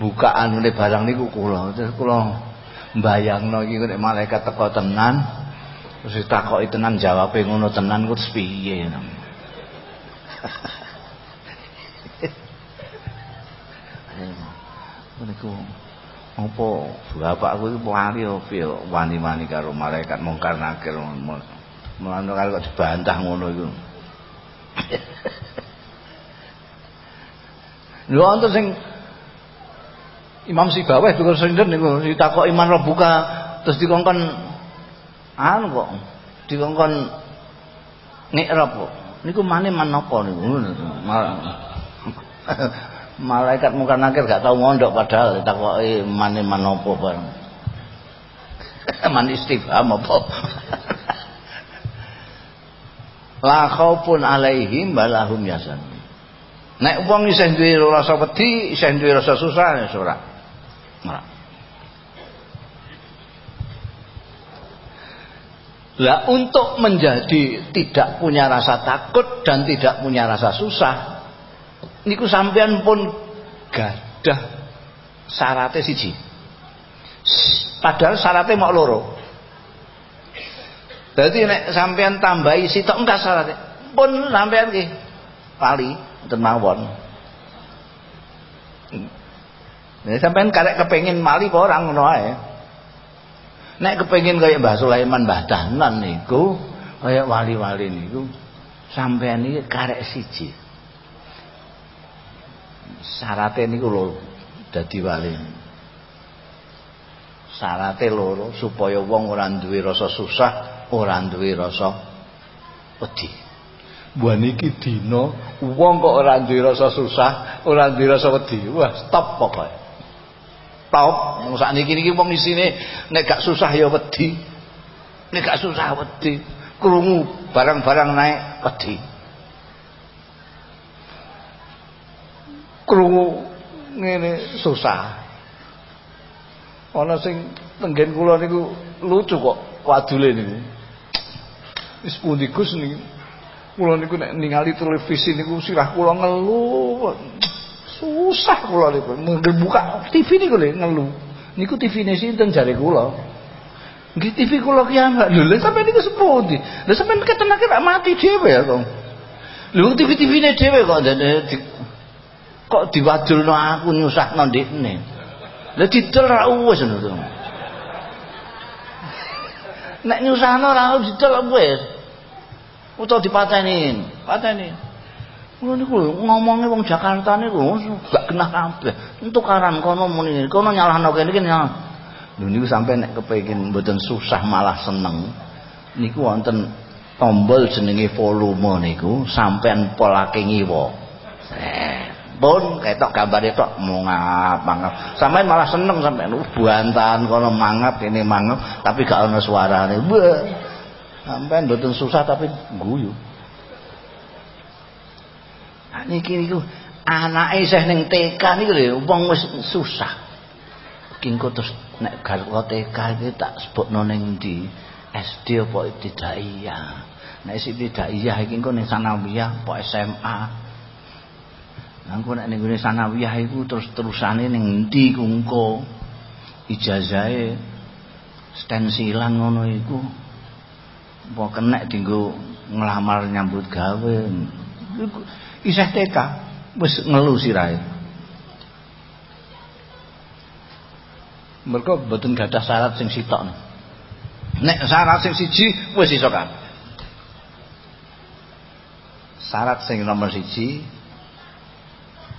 Bukaan barang niku kula. Terus kula mbayangno iki nek malaikat teko tenan terus ditakoki tenan jawabe ngono tenan ku piye? [laughs] Niku apa bapakku iki wali opo wani-wani karo malaikat mungkar nakir mulane kok dibantah ngono iku. [laughs] Lho antuk sing Imam Sibawah juga sendiri niku ditakok iman buka terus dikongkon anu kok dikongkon ngikrab kok. Niku mane man napa niku? Malaikat muka nakir gak tau mondok padahal ditakoki mane man napa bareng. [laughs] Man istifham apa? [laughs] La khaufun alaihim balahum yasan nek wong isih duwe rasa isih duwe rasa susah ya ora Lah untuk menjadi tidak punya rasa takut dan tidak punya rasa susah niku sampean pun gadah syaratnya siji. Padahal syaratnya mau loro. Jadi nek sampean tambahi sitok enggak syaratnya. Pun sampean nggih pali mawon. Nek sampean karek kepengin mali apa orang ngono ae. Nek kepengin kaya Mbah Sulaiman Mbah Danan niku kaya wali-wali niku sampean iki karek siji. Syaratnya niku lho dadi wali. Syaratnya loro supaya wong ora duwe rasa susah, ora duwe rasa wedi. Buan iki dina wong kok ora duwe rasa susah, ora duwe rasa wedi. Wah, stop pokoknya stop wong sakniki niki wong isine nek gak susah ya wedi. Nek gak susah wedi krungu barang-barang naik wedi. Krungu ngene susah. Ana sing tenggen kula niku lucu kok wadule niku. Wis pundi Gus niki? Kula niku nek ningali televisi niku sirah kula ngeluh susah kula niku. Buka TV niku lho ngelu. Niku TV-ne sinten jare kula? Nggih TV kula kiamat lho. Lha sampeyan niku sepundi? Lha sampeyan ketenake tak mati dhewe ya kok lho TV-TV-ne dhewe kok di, kok diwadulno aku nyusahno ndekne? Lha didel ra wis ngono nek nyusahno ra didel wis? Utawa dipateni. Pateni Kulo niku ngomongnya wong Jakarta niku gak kena kabeh. Entukaran kono muni, kono nyalahno kene iki nyalah. Lho sampai nek kepengin mboten susah malah seneng. Niku wonten tombol jenenge volume niku sampean polake ngiwa. Eh, pun ketok gambare tok mangap mangap. Sampeyan malah seneng sampean buantan kono mangap kene mangap tapi gak ana suarane. Sampeyan mboten susah tapi guyu. Niki niku anake isih ning TK niku lho wong wis susah. Kengko terus nek garwa TK iki tak sebutno ning ndi? SD apa iya nek sing iya iki engko ning sanawiyah apa SMA engko nek ning sanawiyah iku terus terusane ning endi ku engko? Ijazahe stensilan ngono iku. Apa kenek dinggo nglamar nyambut gawe isih TK wis ngelu sirahe. Mergo mboten gadah syarat sing sitok nek syarat sing siji wis iso kan syarat sing nomor siji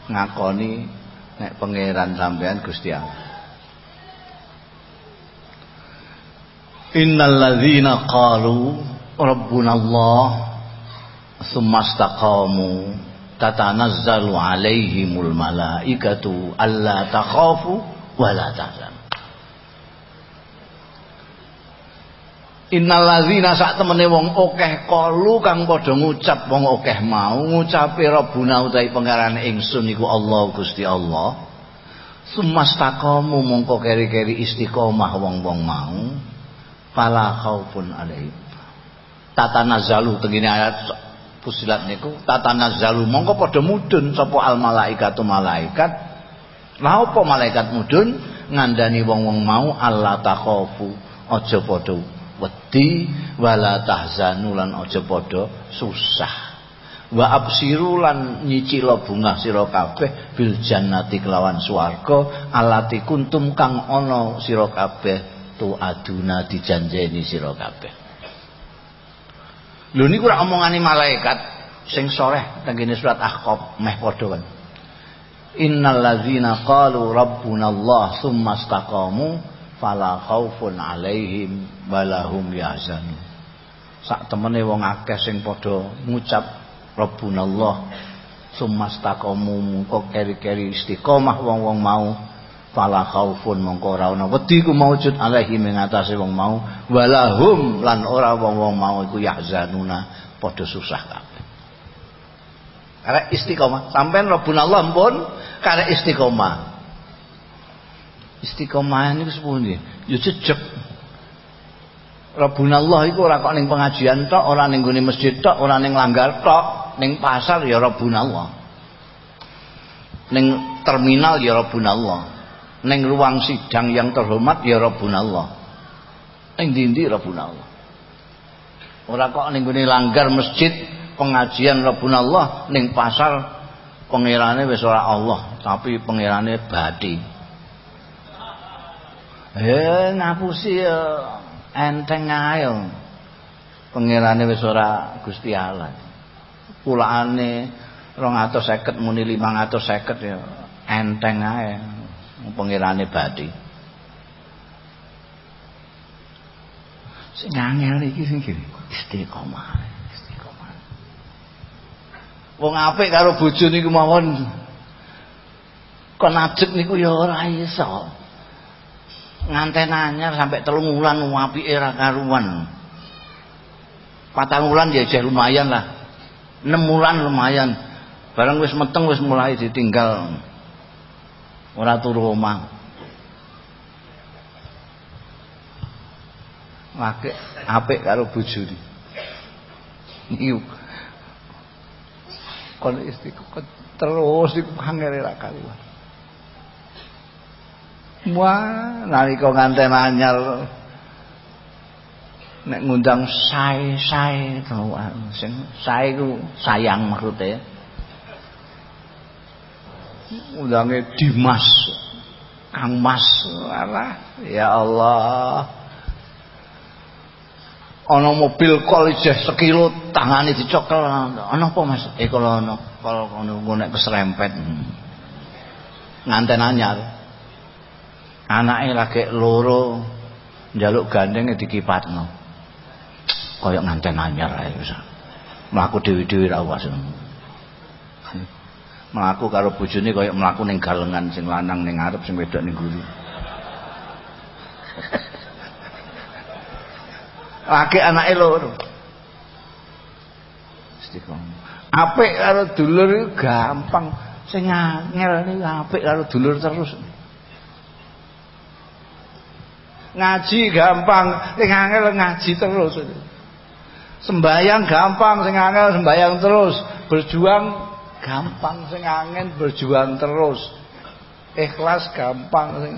ngakoni nek pangeran sampean Gusti Allah. Innal ladzina qalu rabbuna Allah tsumma istaqamu tatanazzalu alaihimul malaikatu alla takhafu wa la tahzanu Innalladzina sak temene wong akeh kalu kang padha ngucap wong akeh mau ngucape rabbuna utahe pangeran ingsun iku Allah Gusti Allah. Sumastaqamu mongko keri-keri istiqomah wong-wong mau. Fala khaufun alaihim. Tatanazzalu tengene ayat fusilat niku tatanazzalu mongko padha mudun sapa al malaikatu malaikat? Lha apa malaikat mudun ngandani wong-wong mau Allah takhafu. Aja padha wedi wala tahzanu lan aja padha susah. Wa absiru lan nyicila bunga sira kabeh bil jannati kelawan swarga alati kuntum kang ana sira kabeh tu aduna dijanjeni sira kabeh lho niku ora omongane malaikat sing soreh tengene surat ahqaf meh padha kan. Innal ladzina qalu rabbuna allah tsumma istaqamu fala khaufun alaihim walahum yahzanun. Sak temene wong akeh sing padha ngucap rabbuna allah tsumma istaqamu mungko keri-keri istiqomah wong-wong mau fala khaufun mongko ora ana. Wedi ku maujud alaihi ing atase wong mau. Walahum lan ora wong-wong mau iku yahzanuna. Padha susah kabeh. Karek istiqomah. Sampean rabbunallah pun karek istiqomah. Istiqomah niku sepundi? Ya jejeg. Rabbunallah iku ora kok ning pengajian tok, ora ning gone masjid tok, ora ning langgar tok, ning pasar ya Rabbunallah. Ning terminal ya Rabbunallah neng ruang sidang yang terhormat ya Rabbuna Allah neng dindi Rabbuna Allah ora kok ning langgar masjid pengajian Rabbuna Allah ning pasar pengirane wis Allah tapi pengirane badi eh ngapusi ya enteng ae. Pengirane wis ora Gusti Allah. Pulaane 250 muni 550 ya enteng ae pengirane badi sing angel iki sing istiqomah. Istiqomah. Wong apik karo bojo niku mawon. Kon ajek niku ya ora iso. Nganten sampai telung wulan apike ra karuan. Patang wulan ya jeh lumayan lah. Enam wulan lumayan. Barang wis meteng wis mulai ditinggal ora turu omah. Laki apik karo bojone. Niku. Kon istiqomah terus iku angel ra karuan. Wah, nalika nganten anyar nek ngundang sae-sae sing sae ku sayang maksudnya undange Dimas. Kang Mas. Alah ya Allah. Ana mobil kol sekilo tangane dicokel. Ana apa Mas? Eh kalau ana kalau ngono nek keserempet. Nganten anyar anake lagi loro njaluk gandeng dikipatno kaya nganten anyar ae mlaku dewi-dewi ra mlaku karo bojone kaya mlaku ning galengan sing lanang ning ngarep sing wedok ning guru. Laki anake loro. Istiqomah. Apik karo dulur gampang. Sing angel niku apik karo dulur terus. Ngaji gampang, sing angel ngaji terus. Sembayang gampang, sing angel sembayang terus. Berjuang gampang, sing angel berjuang terus. Ikhlas gampang, sing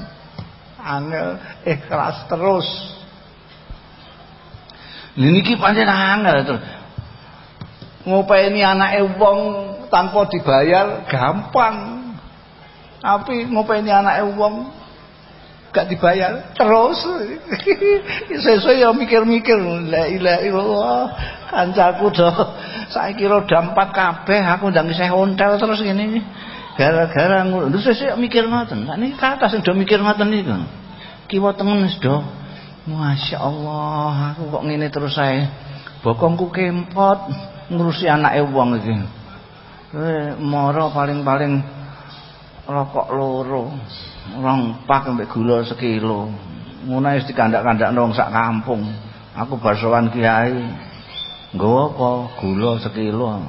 angel ikhlas terus. Niki pancen angel terus. Ngopeni anake wong tanpa dibayar gampang. Tapi ngopeni anake wong gak dibayar terus [laughs] sesuai ya mikir-mikir. La ilaha illallah kancaku do saiki roda empat kabeh aku ndang isih hotel terus ngene gara-gara ngono sesuk mikir ngoten. Nek niki kata sing do mikir ngoten niku kiwa tengen do. Masya Allah aku kok ngene terus saya bokongku kempot ngurusi anake wong iki. Eh moro paling-paling rokok loro rong pak mbek gula sekilo. Ngono wis dikandak-kandak nang sak kampung. Aku barsowan kiai nggawa apa gula sekilo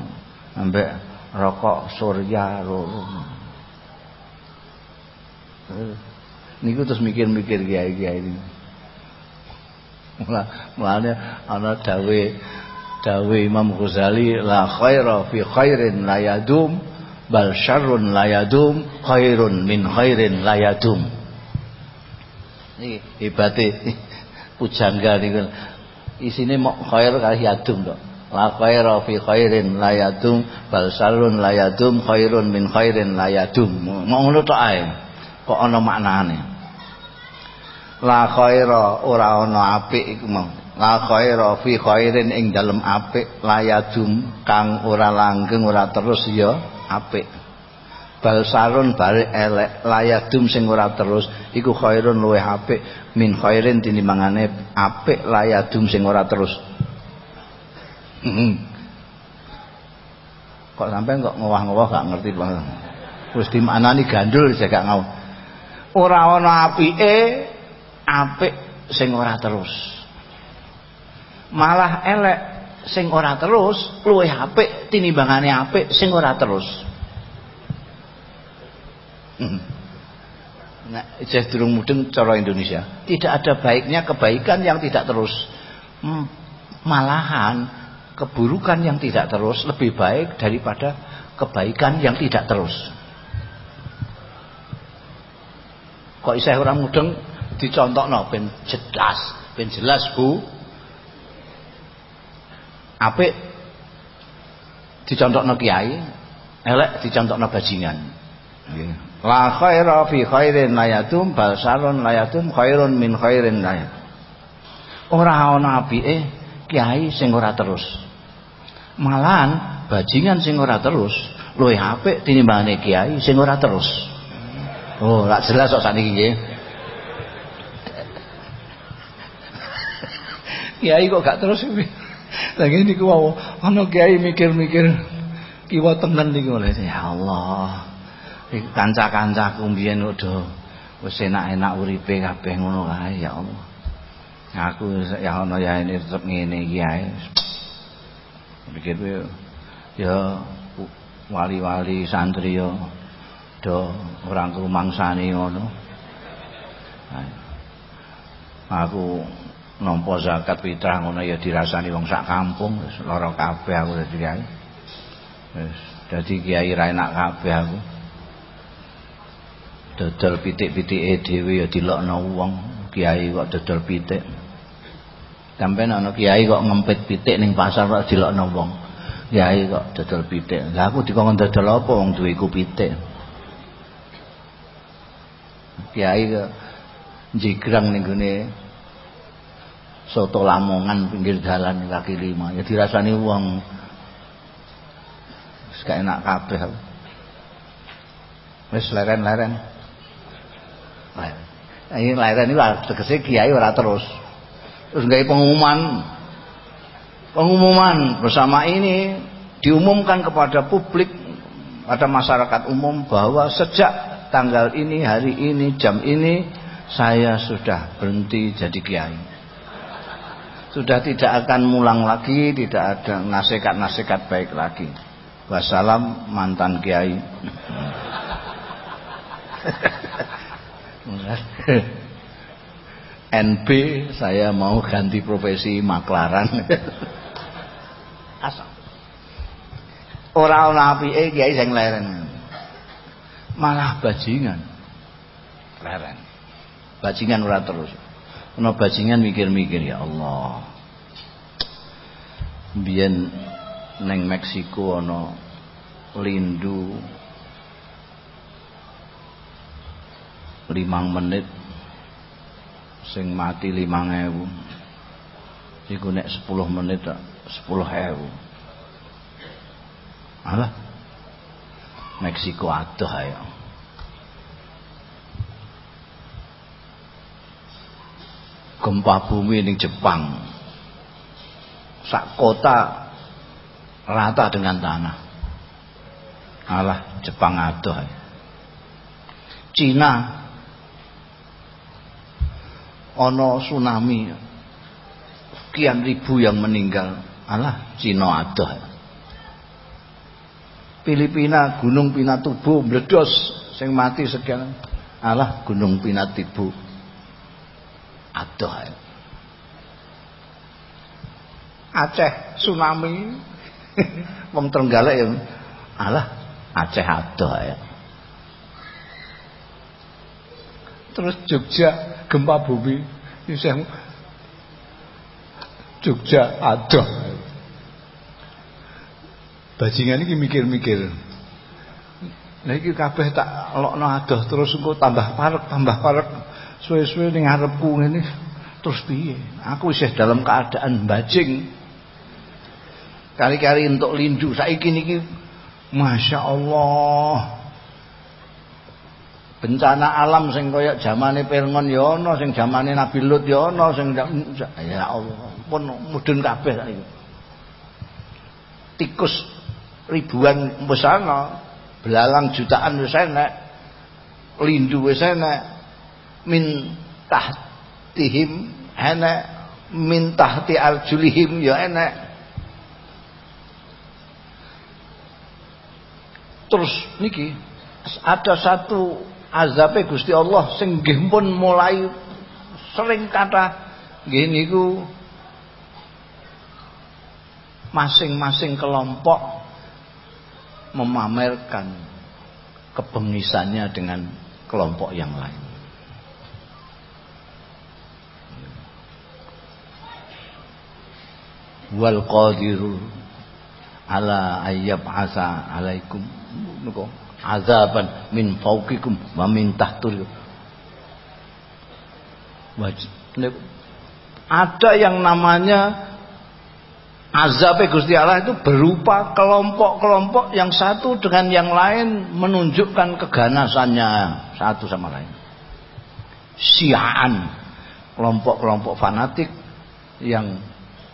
ambek rokok surya loro. Eh, niku terus mikir-mikir kiai-kiai ini. Mulane ana dawe dawe Imam Ghazali la khaira fi khairin la yadum bal syarrun layadum khairun min khairin layadum ini hebate [laughs] pujangga niku isine mok khair kali yadum tok la khaira fi khairin layadum bal syarrun layadum khairun min khairin layadum ngono tok ae. Kok ana maknane? La khaira ora ana apik iku la khaira fi khairin ing dalem apik layadum kang ora langgeng ora terus ya apik. Bal sarun bare elek layadum sing ora terus iku khairun luwih apik. Min khairin tinimbangane apik layadum sing ora terus. Kok sampai kok ngowah-ngowah gak ngerti banget wis dimaknani gandul saya gak ngau ora ana apike apik sing ora terus malah elek sing ora terus luwih apik tinimbangane apik sing ora terus. Nah, durung mudeng cara Indonesia. Tidak ada baiknya kebaikan yang tidak terus. Hmm, malahan keburukan yang tidak terus lebih baik daripada kebaikan yang tidak terus. Kok isih orang mudeng dicontohno ben jelas, ben jelas Bu apik. Dicontohno kiai elek dicontohno bajingan. Nggih. La khaira fi khairin layatum bal sarun layatum khairun min khairin layat ora ana apike kiai sing ora terus. Malahan bajingan sing ora terus luwih apik tinimbangane kiai sing ora terus. Oh lak jelas kok saniki nggih. Kiai kok gak terus lagi niku wau ana kiai mikir-mikir kiwa tenan niku ya Allah. Iki kanca-kancaku mbiyen udah wis enak-enak uripe kabeh ngono kae ya Allah. Aku ya ana ya ini tetep ngene iki ae. Mikir ya wali-wali santri yo do orang kerumangsani ngono. Aku nampa zakat fitrah ngono ya dirasani wong sak kampung wis lara kabeh aku dadi kiai. Wis dadi kiai ra enak kabeh aku. Dodol pitik-pitike dhewe ya dilokno wong kiai kok dodol pitik. Sampeyan ana kiai kok ngempit pitik ning pasar kok dilokno wong kiai kok dodol pitik. Lah aku dikon dodol apa wong duwe iku pitik? Kiai kok jigrang ning gone soto lamongan pinggir jalan kaki lima. Ya dirasani uang wis enak kabeh wis leren-leren. Ini leren itu tegese kiai ora terus. Terus gawe pengumuman. Pengumuman bersama ini diumumkan kepada publik pada masyarakat umum bahwa sejak tanggal ini hari ini jam ini saya sudah berhenti jadi kiai sudah tidak akan mulang lagi tidak ada nasihat-nasihat baik lagi. Wassalam mantan kiai. [laughs] NB saya mau ganti profesi maklaran. Asal. Ora ana apike kiai sing leren. Malah bajingan. Leren. Bajingan ora terus ana bajingan mikir-mikir ya Allah biyen neng Meksiko ana lindu limang menit sing mati limang ewu iku nek sepuluh menit sepuluh ewu. Alah Meksiko adoh ayo gempa bumi ini Jepang. Sak kota rata dengan tanah. Alah Jepang adoh. Cina ono tsunami. Sekian ribu yang meninggal. Alah Cina ada Filipina Gunung Pinatubo meledos sing mati sekian. Alah Gunung Pinatubo ada Aceh tsunami. [laughs] Wong Trenggalek ya. Alah Aceh ada ya. Terus Jogja gempa bumi. Isih Jogja ada bajingan ini mikir-mikir. Nah ini kabeh tak lokno adoh terus engko tambah parek tambah parek suwe-suwe ning ngarepku ngene terus piye? Aku isih dalam keadaan bajing. Kali-kali untuk lindu. Saiki niki Masya Allah. Bencana alam sing kaya zamane Pirngon ya ana sing zamane Nabi Lut ya ana sing ya Allah pun mudhun kabeh saiki. Tikus ribuan wis ana belalang jutaan wis enek lindu wis enek min tahtihim enek min tahti arjulihim ya enek terus niki ada satu azabe Gusti Allah sing pun mulai sering kata nggih niku masing-masing kelompok memamerkan kebengisannya dengan kelompok yang lain. Wal qadiru ala ayyab asa alaikum. Niku azaban min fauqikum wa min tahtul ada yang namanya azab Gusti Allah itu berupa kelompok-kelompok yang satu dengan yang lain menunjukkan keganasannya satu sama lain. Siaan. Kelompok-kelompok fanatik yang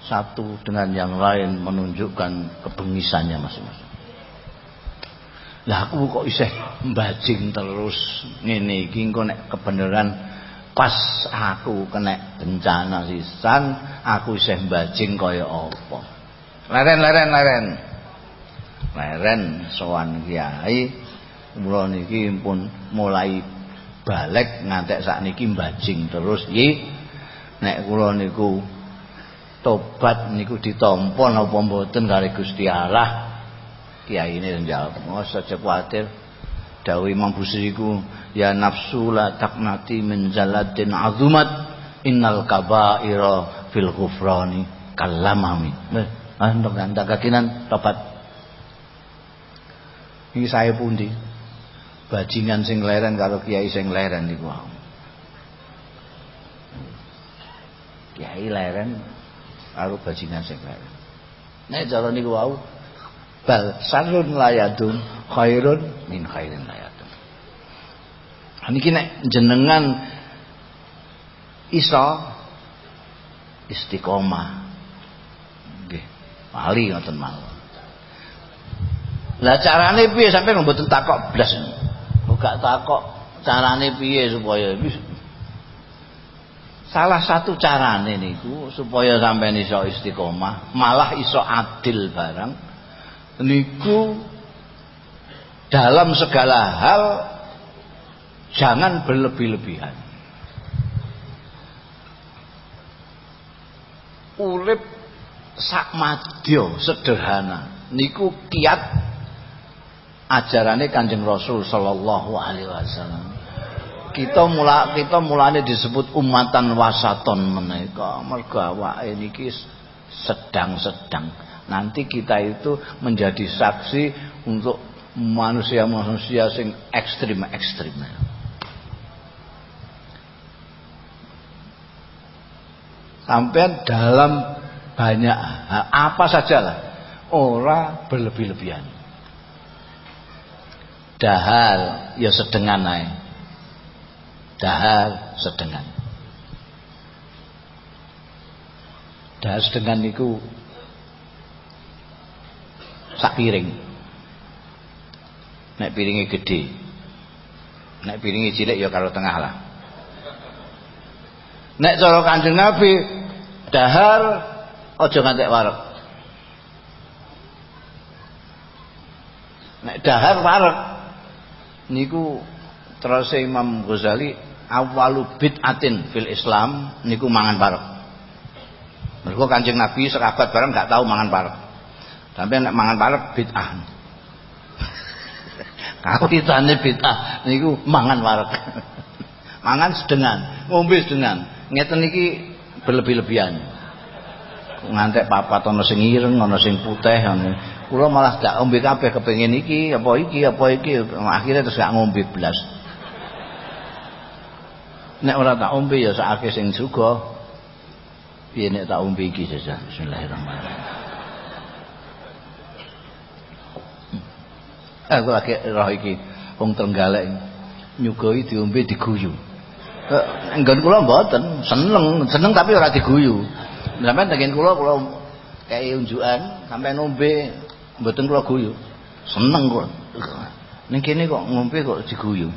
satu dengan yang lain menunjukkan kebengisannya masing-masing. Lah aku kok isih mbajing terus. Ngene iki engko nek kebenaran pas aku kena bencana sisan aku isih mbajing kaya apa? Leren leren leren. Leren sowan kiai. Mula niki pun mulai balik ngantek sakniki mbajing terus. Nggih. Nek kula niku tobat niku ditampa napa mboten kali Gusti Allah? Ini jawab nggak usah khawatir Dawi Imam Busiri ku ya nafsu la taknati min zaladin azumat innal kabaira fil ghufrani kalamami ah ndok anda kakinan tobat. Ini saya pundi? Bajingan sing leren kalau kiai sing leren niku. Kiai leren karo bajingan sing leren nek cara niku wau bal sarun layadun khairun min khairin layadun niki nek jenengan iso istiqomah. Nggih wali ngoten mawon. Lah carane piye sampeyan mboten takok blas? Gak takok carane piye supaya salah satu carane niku supaya sampeyan iso istiqomah malah iso adil barang niku dalam segala hal jangan berlebih-lebihan. urip sak madya sederhana niku kiat ajarane Kanjeng Rasul sallallahu alaihi wasallam kita mula kita mulane disebut umatan wasaton menika. Mergo awake niki sedang-sedang. Nanti kita itu menjadi saksi untuk manusia-manusia sing ekstrim-ekstrim. Sampai dalam banyak apa saja lah ora berlebih-lebihan. Dahal ya sedengan naik dahal sedengan. Dahal sedengan niku sak piring. Nek piringnya gede nek piringnya cilik ya kalau tengah lah. Nek cara kanjeng Nabi dahar aja ngantek warek nek dahar warek niku terus Imam Ghazali awalu bid'atin fil Islam niku mangan warek mergo Kanjeng Nabi sekabat bareng gak tahu mangan warek tapi nek mangan warek bid'ah. [laughs] Kawitane bid'ah niku mangan warek [laughs] mangan sedengan ngombe sedengan. Ngeten iki berlebih-lebihan. Ngantek papat ana sing ireng ana sing putih malah gak ngombe kabeh kepengin iki apa iki apa iki. Akhirnya terus gak ngombe blas nek ora tak ombe ya sakake sing juga piye nek tak ombe iki saja bismillahirrahmanirrahim aku lagi roh iki wong Trenggalek nyugoi diombe diguyu Enggan kula mboten, seneng, seneng tapi ora diguyu. Sampeyan tengen kula kula kaya unjukan sampai ngombe mboten kula guyu. Seneng kok. Ning kene kok ngombe kok diguyu.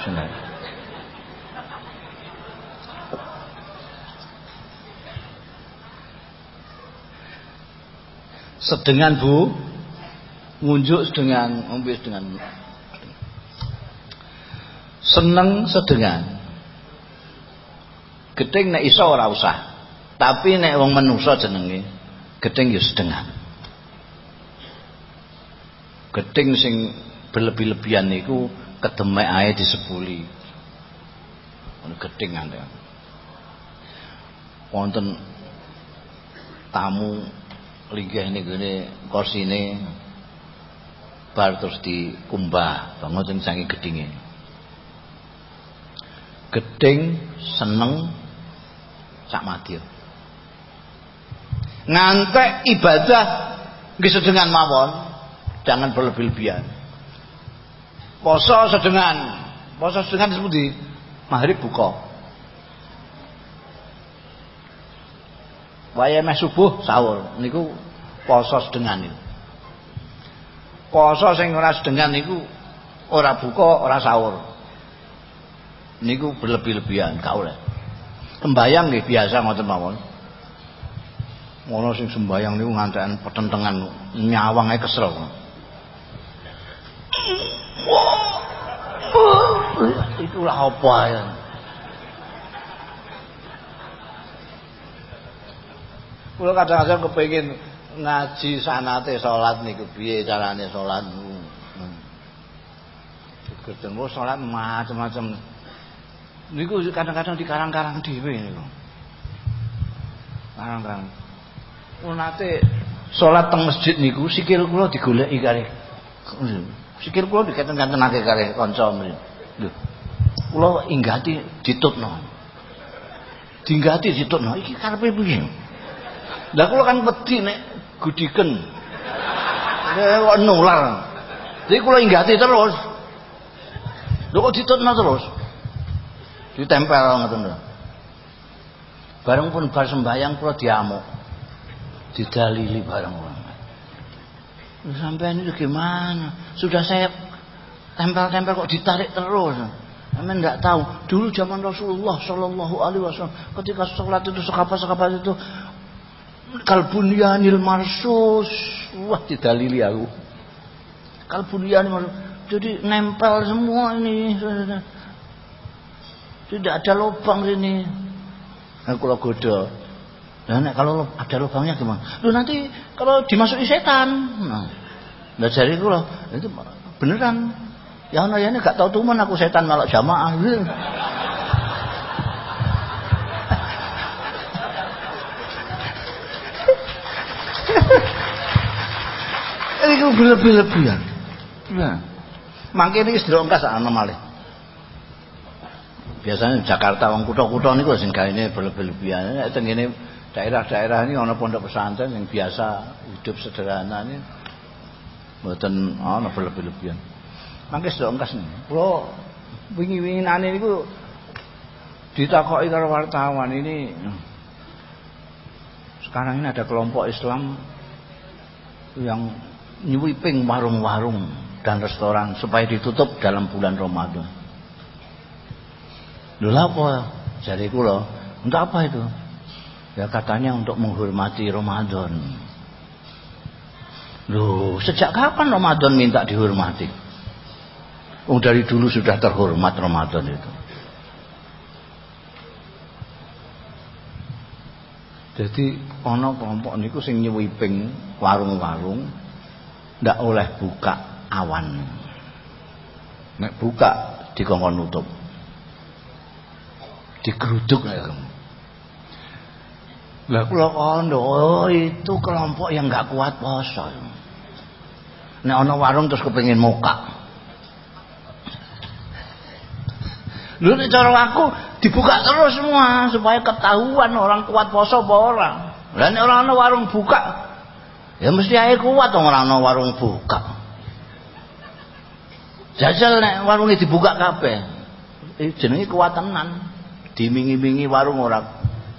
Seneng. Sedengan Bu, ngunjuk sedengan, ngombe sedengan. Seneng sedengan. Gedeng nek iso ora usah. Tapi nek wong menungso jenenge gedeng ya sedengan. Gedeng sing berlebih-lebihan niku kedemek ae disepuli. Ono ande. Wonten tamu linggih gini korsine bar terus dikumbah bangun saking gedinge gedeng seneng sak madya. Ngantek ibadah nggih sedengan mawon jangan berlebih-lebihan poso sedengan poso sedengan seperti maghrib buka waya meh subuh sahur. Niku poso sedengan niku poso sing ora sedengan niku ora buka ora sahur. Niku berlebih-lebihan gak oleh. Sembayang nggih biasa ngoten mawon. Ngono sing sembayang niku ngantekan petentengan nyawang ae kesel. Itulah apa ya Kula kadang-kadang kepengin ngaji sanate salat niku piye carane salat niku. Ketemu salat macam-macam. Niku kadang-kadang di karang-karang dhewe niku. Karang-karang. Nate salat teng masjid niku sikil kula digoleki kali. Sikil kula diketen-ketenake kali kanca mriki. Lho. Kula inggati ditutno. Dinggati ditutno iki karepe piye? Lah kula kan wedi nek gudiken. Kok nular. Jadi kula inggati terus. Lho kok ditutno terus? ditempel ngoten lho. Bareng pun bar sembayang kula diamuk. Didalili bareng. Sampai ini gimana? Sudah saya tempel-tempel kok ditarik terus. Amin enggak tahu. Dulu zaman Rasulullah Shallallahu Alaihi Wasallam ketika sholat itu sekapa-sekapa itu kalbunyanil marsus. Wah didalili aku. Kalbunyanil marsus. Jadi nempel semua ini. Tidak ada lubang sini. Aku lo godo. Nah, kalau ada lubangnya gimana? Lu nanti kalau dimasuki setan. Nah, nah jadi loh itu beneran. Ya ana ya gak tau tumen aku setan malah jamaah. Ini berlebih-lebihan. Nah, mangke ini sedherek engkas ana malih. Biasanya Jakarta wong kutha-kutha niku sing gaene berlebih-lebihan. Nek tengene daerah-daerah ini ana pondok pesantren yang biasa hidup sederhana ini mboten ana berlebih-lebihan. Mangke sedherek engkas niku. Kula wingi-wingine niku ditakoki karo wartawan ini sekarang ini ada kelompok Islam yang nyuwiping warung-warung dan restoran supaya ditutup dalam bulan Ramadan. Lho apa? Jadi kula, untuk apa itu? Ya katanya untuk menghormati Ramadan. Loh, sejak kapan Ramadan minta dihormati? Oh, dari dulu sudah terhormat Ramadan itu. Jadi ana kelompok niku sing nyuwiping warung-warung ndak oleh buka awan. Nek buka dikongkon nutup. Digeruduk ya lah kula kondo oh, itu kelompok yang nggak kuat poso. Nek ana warung terus kepengin muka. Lu nek cara aku dibuka terus semua supaya ketahuan orang kuat poso apa orang. Lah nek ora warung buka Ya mesti ae kuat dong orang warung buka. Jajal nek warungnya dibuka kabeh. Eh jenenge kuat tenan. Dimingi-mingi warung orang.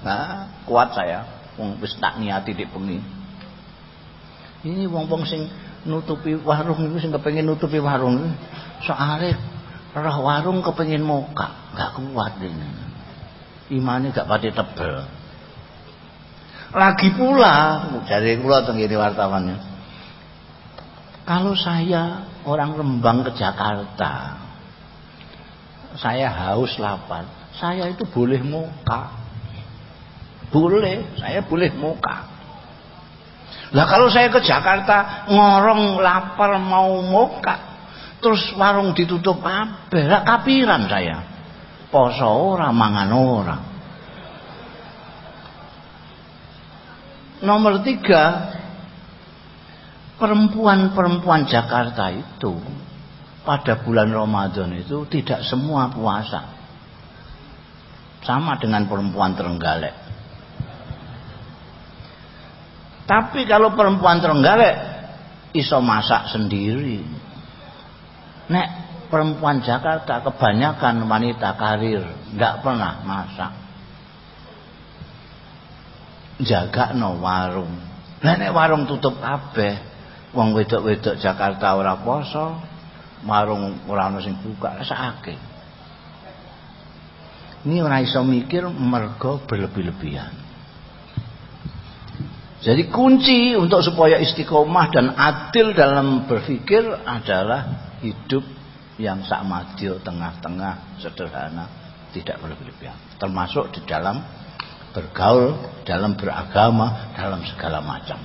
Nah, kuat saya. Wong wis tak niati dik bengi. Ini wong-wong sing nutupi warung itu sing kepengin nutupi warung soalnya roh warung kepengin moka gak kuat ini imane gak pati tebel lagi pula dari kula tenggini wartawannya. Kalau saya orang Rembang ke Jakarta, saya haus lapar, saya itu boleh muka. Boleh, saya boleh muka. Lah kalau saya ke Jakarta ngorong lapar mau muka, terus warung ditutup apa? Lah kapiran saya. Poso ora mangan orang. Nomor tiga, perempuan-perempuan Jakarta itu pada bulan Ramadan itu tidak semua puasa. Sama dengan perempuan Terenggalek. Tapi kalau perempuan Terenggalek iso masak sendiri. Nek perempuan Jakarta kebanyakan wanita karir nggak pernah masak jaga no warung. Lah nek warung tutup kabeh wong wedok-wedok Jakarta ora poso warung ora ana sing buka sakake. Ini ora iso mikir mergo berlebih-lebihan. Jadi kunci untuk supaya istiqomah dan adil dalam berpikir adalah hidup yang sakmadil tengah-tengah sederhana tidak berlebih-lebihan. Termasuk di dalam bergaul dalam beragama dalam segala macam.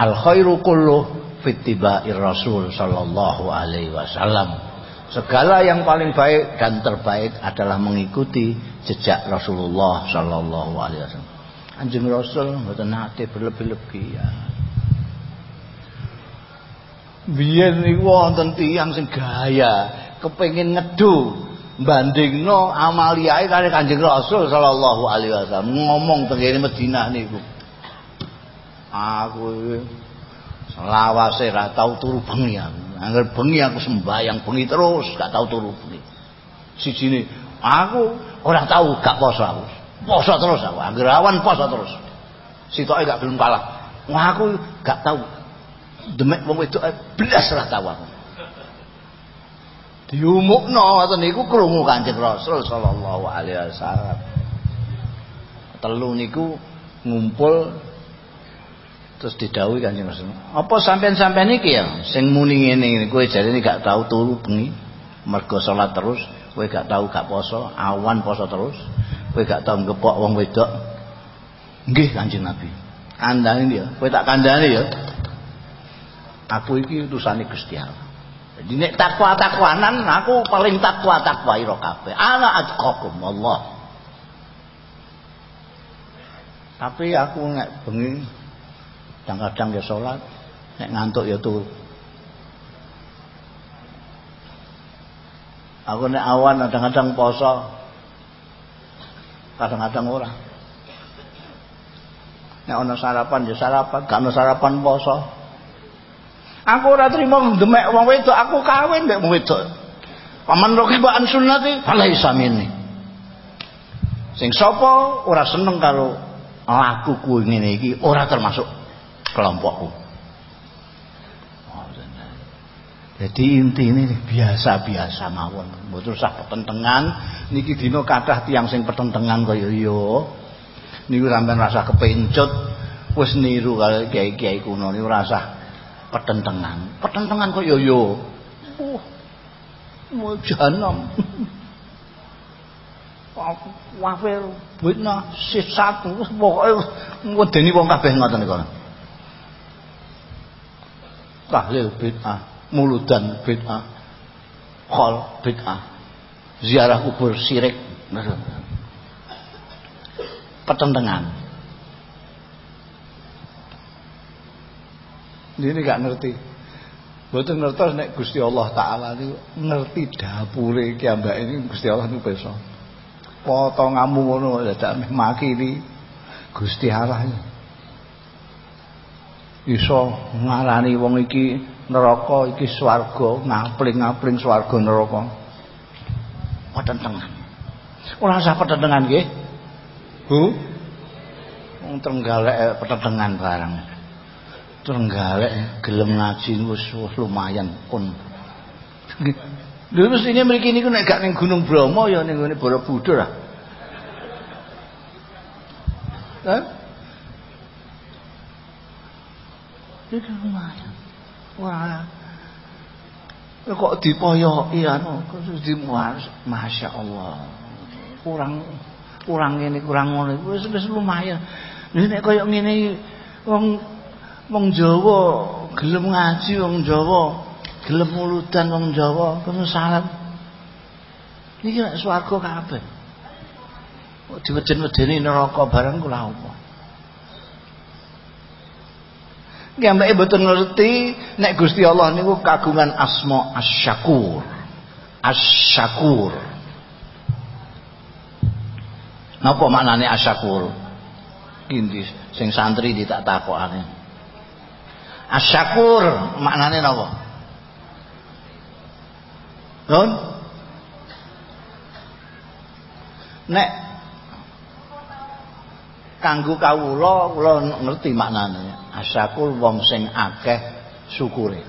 Al khairu kullu fitiba'ir rasul sallallahu alaihi wasallam. Segala yang paling baik dan terbaik adalah mengikuti jejak Rasulullah sallallahu alaihi wasallam. Anjing rasul mboten nate berlebih-lebihan biyen niku wonten tiyang sing gaya kepengin ngedu bandingno amaliae karo Kanjeng Rasul sallallahu alaihi wasallam ngomong tengene Madinah niku. Aku selawase ra tau turu bengi aku. Angger bengi aku sembayang bengi terus gak tau turu bengi. Sijine aku ora tau gak poso aku. Poso terus aku. Angger awan poso terus. Sitoke gak gelem kalah. Aku gak tau demek wong wedok blas ora tau aku. Diumukno ngoten niku krungu Kanjeng Rasul sallallahu alaihi wasallam. Telu niku ngumpul terus didhawuhi Kanjeng Rasul. Apa sampean-sampean iki ya sing muni ngene kowe jarene gak tau turu bengi mergo salat terus, kowe gak tau gak poso, awan poso terus, kowe gak tau ngepok wong wedok. nggih Kanjeng Nabi kandhani dia kowe tak kandhani ya aku iki utusane Gusti Allah jadi nek takwa takwanan aku paling takwa takwa ira kabeh. Ana atqakum Allah tapi aku nek bengi kadang-kadang ya salat nek ngantuk ya turu aku nek awan kadang-kadang poso. Kadang-kadang ora. Nek ana sarapan ya sarapan. Gak ana sarapan poso aku ora trimo demek wong wedok aku kawin mek wong wedok paman rokibaan sunnati falaisa minni sing sapa ora seneng karo lakuku ngene iki ora termasuk kelompokku Jadi inti ini biasa-biasa mawon. Mboten usah pertentangan. Niki dina kathah tiang sing pertentangan kaya yo. Niku sampean rasa kepencut wis niru karo kiai-kiai kuno niku rasa pertentangan. Pertentangan kaya yo. Uh. Mau jahanam. [laughs] Wafir bitna sisat pokoke ngedeni wong kabeh ngoten niku. Tahlil bid'ah muludan bid'ah khol bid'ah ziarah kubur syirik pertentangan ini gak ngerti. Betul ngertos nek Gusti Allah taala niku ngerti dapure ki ambak ini Gusti Allah niku pirsa. Potonganmu ngono dadak meh makili Gusti Allah. Iso ngarani wong iki neraka iki swarga ngapling-ngapling swarga neraka. Petentengan ora usah petentengan nggih. Bu? Wong trenggalek petentengan barang trenggalek gelem ngaji wis lumayan pun Lha wis ini mriki niku nek gak ning Gunung Bromo ya ning ngene Borobudur ah. Hah? Itu lumayan. Wah. Kok dipoyoki anu di Masya Allah. Kurang kurang ini kurang ngono wis wis lumayan. Nek koyo ngene wong wong Jawa gelem ngaji wong Jawa, gelem muludan wong Jawa, kene salat. Niki nek swarga kabeh. Kok diweden-wedeni neraka barang kula apa? Ngambake mboten ngerti nek Gusti Allah niku kagungan asma Asyakur. Asyakur. Napa maknane Asyakur? Indi sing santri ditak takokane. Asyakur maknane napa? Nun? Nek kanggo kawula kula ngerti maknane asyakul wong sing akeh syukure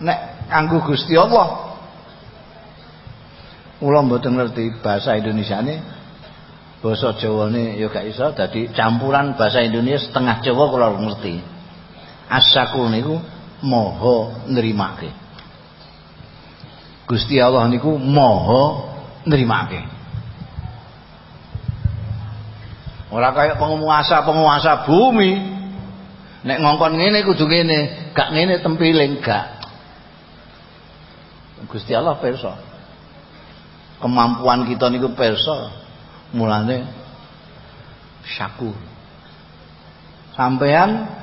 nek kanggo Gusti Allah kula mboten ngerti bahasa Indonesia ini bahasa Jawa ini ya gak iso dadi campuran bahasa Indonesia setengah Jawa kula ngerti asyakul niku maha nrimake Gusti Allah niku maha nrimake Ora kaya penguasa-penguasa bumi. Nek ngongkon ngene kudu ngene, gak ngene tempiling gak. Gusti Allah pirsa. Kemampuan kita niku pirsa. Mulane syakur. Sampean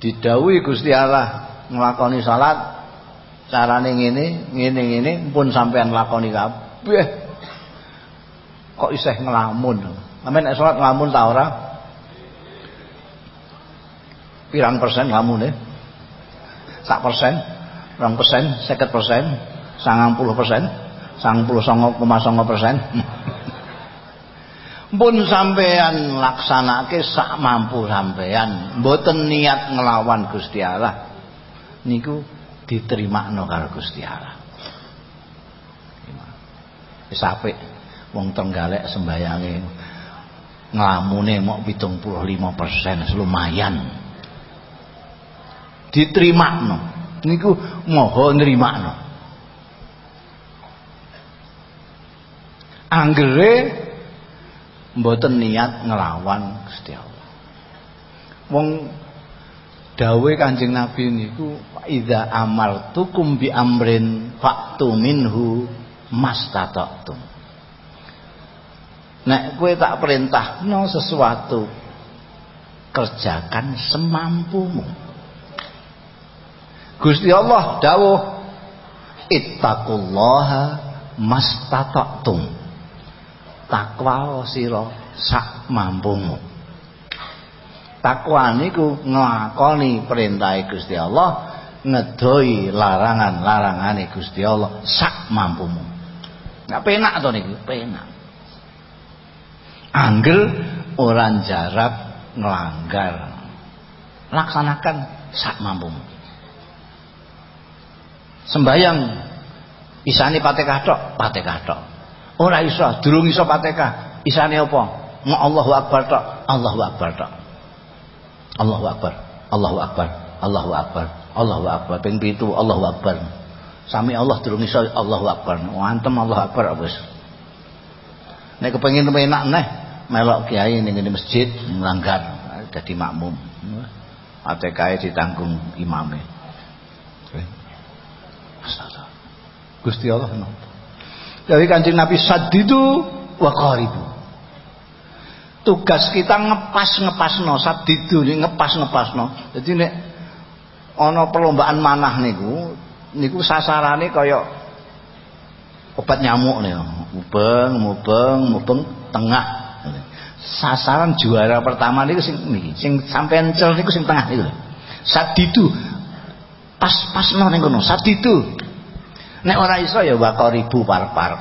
didhawuhi Gusti Allah nglakoni salat carane ngene, ngene ngene pun sampean lakoni kabeh. Kok isih ngelamun. Sampai nek salat nglamun ta ora? Pirang persen nglamun ya? Sak persen, rong persen, seket persen, sangang puluh persen, sangang puluh songo koma songo persen. [laughs] Pun sampean laksanake sak mampu sampean, mboten niat ngelawan Gusti Allah. Niku diterima karo Gusti Allah. Wis apik. Wong tenggalek sembayange puluh lima persen. Lumayan. Diterima niku moho nerima no mboten niat ngelawan Gusti Allah. Wong dawuhe Kanjeng Nabi niku idza amartukum bi amrin fa'tu minhu mastata'tum. Nek kowe tak perintahno sesuatu kerjakan semampumu. Gusti Allah dawuh ittaqullaha mastata'tum takwa sira sak mampumu takwa niku nglakoni perintah Gusti Allah ngedoi larangan-larangane Gusti Allah sak mampumu nggak penak to niku? Penak. Anggel orang jarap ngelanggar laksanakan sak mampumu sembayang isani patekah tok patekah tok Ora iso, durung iso Fatihah. Isane apa? Mu Allahu Akbar tok, Allahu Akbar tok. Allahu Akbar, Allahu Akbar, Allahu Akbar, Allahu Akbar. Ping 7 Allahu Akbar. Sami Allah durung iso Allahu Akbar. Wantem Allahu Akbar wis. Nek kepengin enak neh melok kiai ning masjid nglanggar dadi makmum. Fatihah ditanggung imame. Gusti Allah napa? Dari kancing Nabi sadidu wa qaribu tugas kita ngepas ngepas no sadidu ini ngepas ngepas no jadi nek ono perlombaan manah niku niku sasarane kaya obat nyamuk nih mubeng mubeng mubeng tengah. Sasaran juara pertama niku sing niki sing sampean cel niku sing tengah niku sadidu pas pas no ning kono sadidu Nek ora iso ya wako ribu par-par.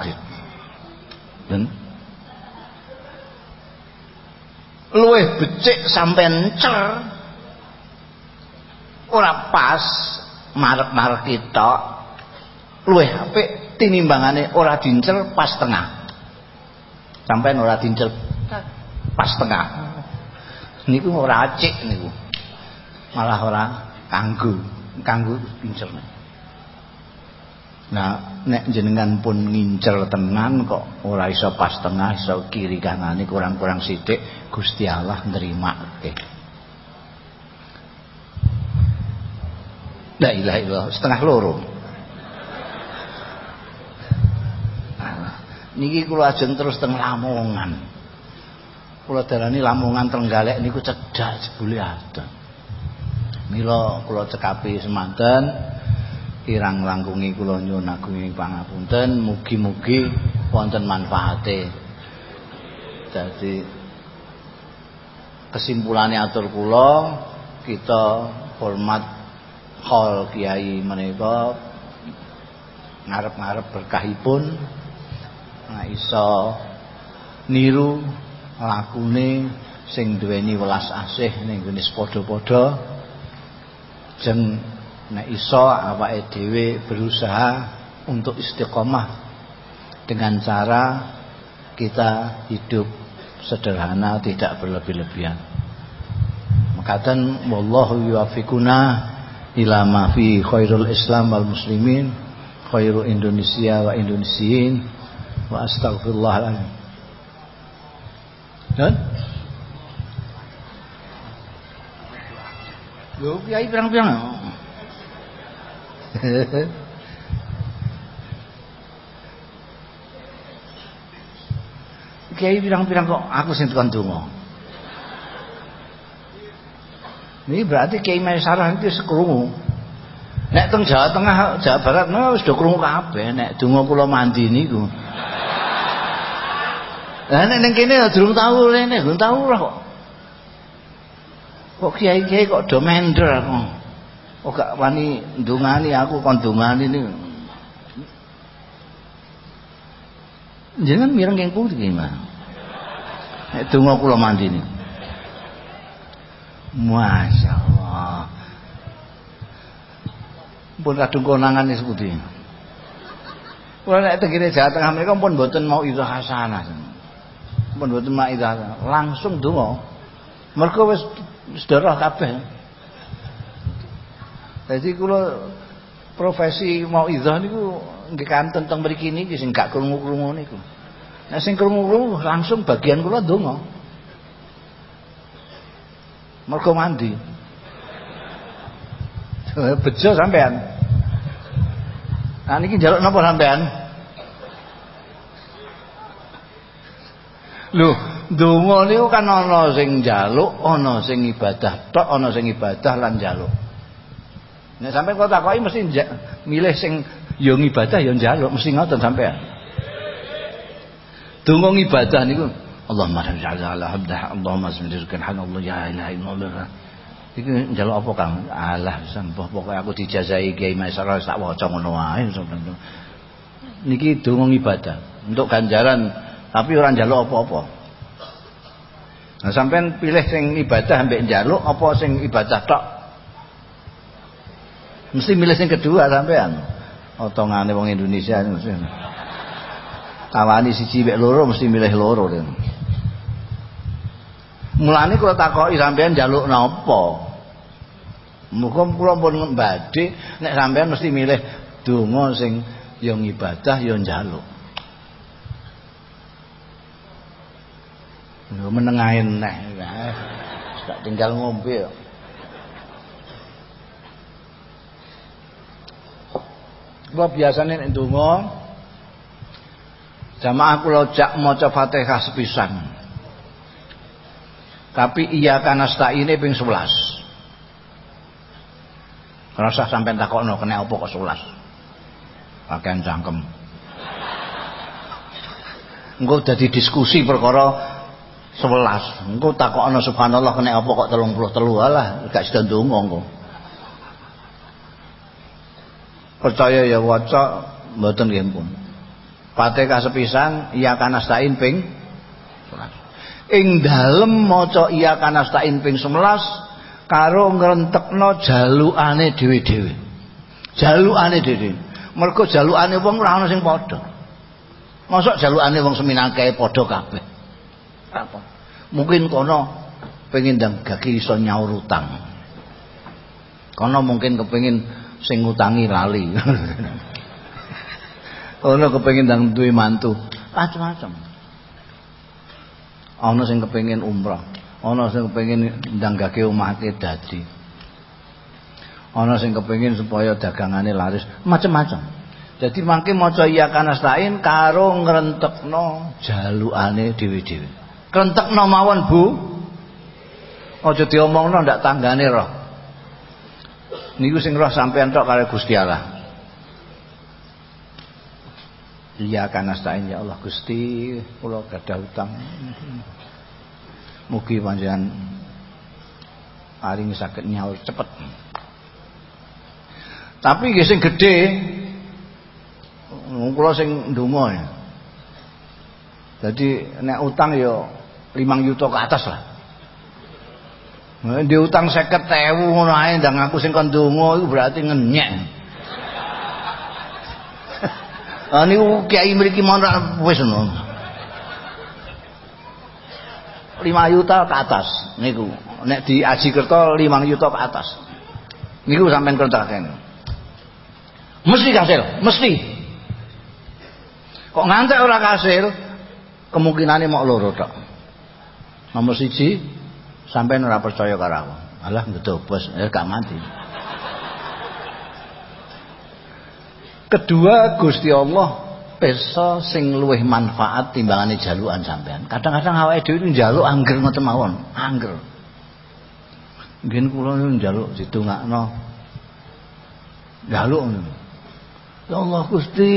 Luwih becik sampean cer. Ora pas marep-marep kita. Luwih apik tinimbangane ora dincel pas tengah. Sampean ora dincel pas tengah. Niku ora acik niku. Malah ora kanggo, kanggo pincernya. Nah, nek jenengan pun ngincer tenan kok ora iso pas tengah, iso kiri kanane kurang-kurang sithik, Gusti Allah nrimake. La ilaha illallah, setengah loro. Niki kula ajeng terus teng Lamongan. Kula darani Lamongan Trenggalek niku cedhak jebule adan. Mila kula cekapi semanten kirang langkungi kula nyuwun agung pangapunten mugi-mugi wonten manfaate. Dadi kesimpulane atur kula kita hormat hal kiai menika ngarep-ngarep berkahipun. Nah iso niru lakune sing duweni welas asih ning gone padha-padha jeng Nek iso awake dhewe berusaha untuk istiqomah dengan cara kita hidup sederhana tidak berlebih-lebihan. Makaten wallahu yuwaffiquna ila ma fi khairul Islam wal muslimin, khairu Indonesia wa Indonesiin wa astaghfirullahaladzim. Dan Yo kiai pirang-pirang. Kiai bilang-bilang kok aku sing tukang donga. Ini berarti Kiai Maisarah itu sekrungu. Nek teng Jawa Tengah, Jawa Barat nah wis do krungu kabeh nek donga kula mandi niku. Lah nek ning kene ya durung tau rene, durung tau ora kok. Kok kiai-kiai kok do mender kok. Oh gak wani ndungani aku kon ndungani ini. Jangan mireng yang putih gimana? Nek donga kula mandi ini. Masya Allah. Pun kadung konangan ini ini. Kalau nek tegire Jawa Tengah mereka pun boten mau itu hasanah. Pun boten mau hasanah. Langsung donga. Mereka wis sedara kabeh. Jadi kula profesi mau idzah niku nggih kanten teng mriki niki sing gak krungu-krungu niku. Nek sing krungu langsung bagian kula ndonga. Mergo mandi. [laughs] Bejo sampean. Nah niki njaluk napa sampean? Lho, donga niku kan ana sing njaluk, ana sing ibadah tok, ana sing ibadah lan njaluk. Nek sampean kok takoki mesti milih sing ya ibadah ya njaluk, mesti ngoten sampean. Donga ibadah niku Allahumma raja'al ala habdah Allahumma asmirizkan Allah ya ilaha illallah Iki njaluk apa Kang? Alah sembah pokoke aku dijazahi Kiai Maisara sak waca ngono Niki donga ibadah untuk ganjaran tapi orang njaluk apa-apa. Nah sampean pilih sing ibadah ambek njaluk apa sing ibadah tok? Mesti milih sing kedua sampean. Otongane wong Indonesia mesti. Tawani siji mek loro mesti milih loro. Mulane kula takoki sampean njaluk napa? Muga kula pun badhe nek sampean mesti milih donga sing ya ibadah ya njaluk. Menengahin neh. Tak tinggal ngombe Kula biasane nek donga jamaah kula jak maca Fatihah sepisan. Tapi iya karena ini ping 11. Kalau sah sampai takokno kena apa kok 11. Pakaian cangkem. Engko dadi diskusi perkara 11. Engko takokno subhanallah kena apa kok 33 alah gak sida ndonga engko. Percaya ya waca mboten nggih pun. Fatihah sepisan iya kana stain ping 11 ing dalem maca iya kanastain ping 11 karo ngrentekno jalukane dhewe-dhewe. Jalukane dhewe. Mergo jalukane wong ora ana sing padha. Mosok jalukane wong seminake padha kabeh. Apa? Mungkin kono pengen ndang gaki iso nyaur utang. Kono mungkin kepengin sing ngutangi lali. kono kepengin ndang duwe mantu. Macam-macam ana sing kepengin umrah. Ana sing kepengin ndanggake omahke dadi. Ana sing kepengin supaya dagangane laris. Macam-macam jadi mangke maca iya kanastain karo ngrentekno jalukane dhewe-dhewe. Krentekno mawon Bu. Aja diomongno ndak tanggane roh niku sing roh sampean tok karo Gusti Allah Iya kan astain ya Allah Gusti kula gadah utang. Mugi panjenengan paling sakit nyaur cepet. Tapi nggih sing gedhe kula sing ndonga ya. Jadi nek utang ya 5 juta ke atas lah. Nah, di utang 50.000 ngono ae ndang aku sing kon iku berarti ngenyek. [laughs] Niku kiai mriki mon wis ngono. 5 juta ke atas niku. Nek di Aji Kerto 5 juta ke atas. Niku sampean kontrakan. Mesti kasil, mesti. Kok ngantek ora kasil, kemungkinannya mau loro tok. Nomor siji, sampean ora percaya karo aku. Alah bos, ya gak mati. Kedua Gusti Allah peso sing luwih manfaat timbangane jalukan sampean. Kadang-kadang awake dhewe njaluk angger ngoten mawon, angger. Ngen kula njaluk ditungakno. Njaluk ngono. Ya Allah Gusti,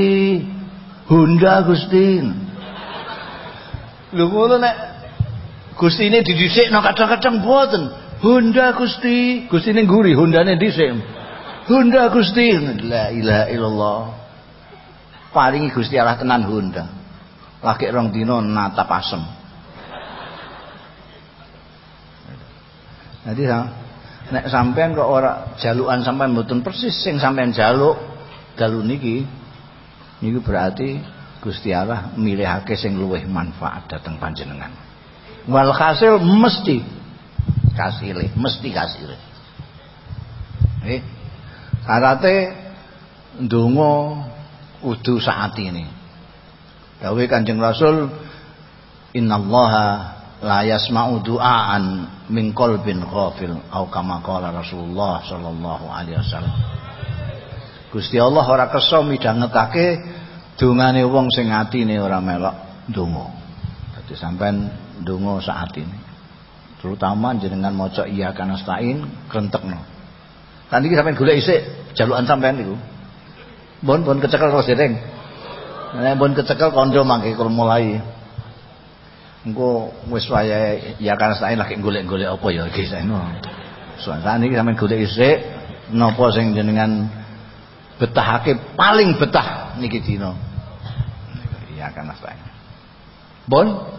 Honda Gusti. Lho ngono nek Gusti ini didhisikno kadang-kadang boten. Honda Gusti, Gusti ini nguri, Hondane dhisik. Honda Gusti. La ilaha illallah. Paringi Gusti Allah tenan Honda. Lagi rong dino natap asem. Jadi nek sampean kok ora jalukan sampean mboten persis sing sampean jaluk dalu niki niku berarti Gusti Allah milihake sing luwih manfaat dateng panjenengan wal hasil mesti kasile mesti kasile. Eh Syaratnya ndonga kudu saat ini. dawuh Kanjeng Rasul innallaha la yasma'u du'aan min qalbin ghafil au kama Rasulullah sallallahu alaihi wasallam. Gusti Allah ora kersa midhangetake dongane wong sing atine ora melok ndonga. Dadi sampean ndonga saat ini terutama jenengan maca iya kana stain krentekno kan iki sampean golek isik jalukan sampean niku bon bon kecekel terus dereng nek bon kecekel kondo mangke mulai engko wis wayahe ya kan sae lagi golek-golek apa ya iki saeno. Suasana iki sampean golek isik napa sing jenengan betahake paling betah niki dina. Ya kan sae. Bon?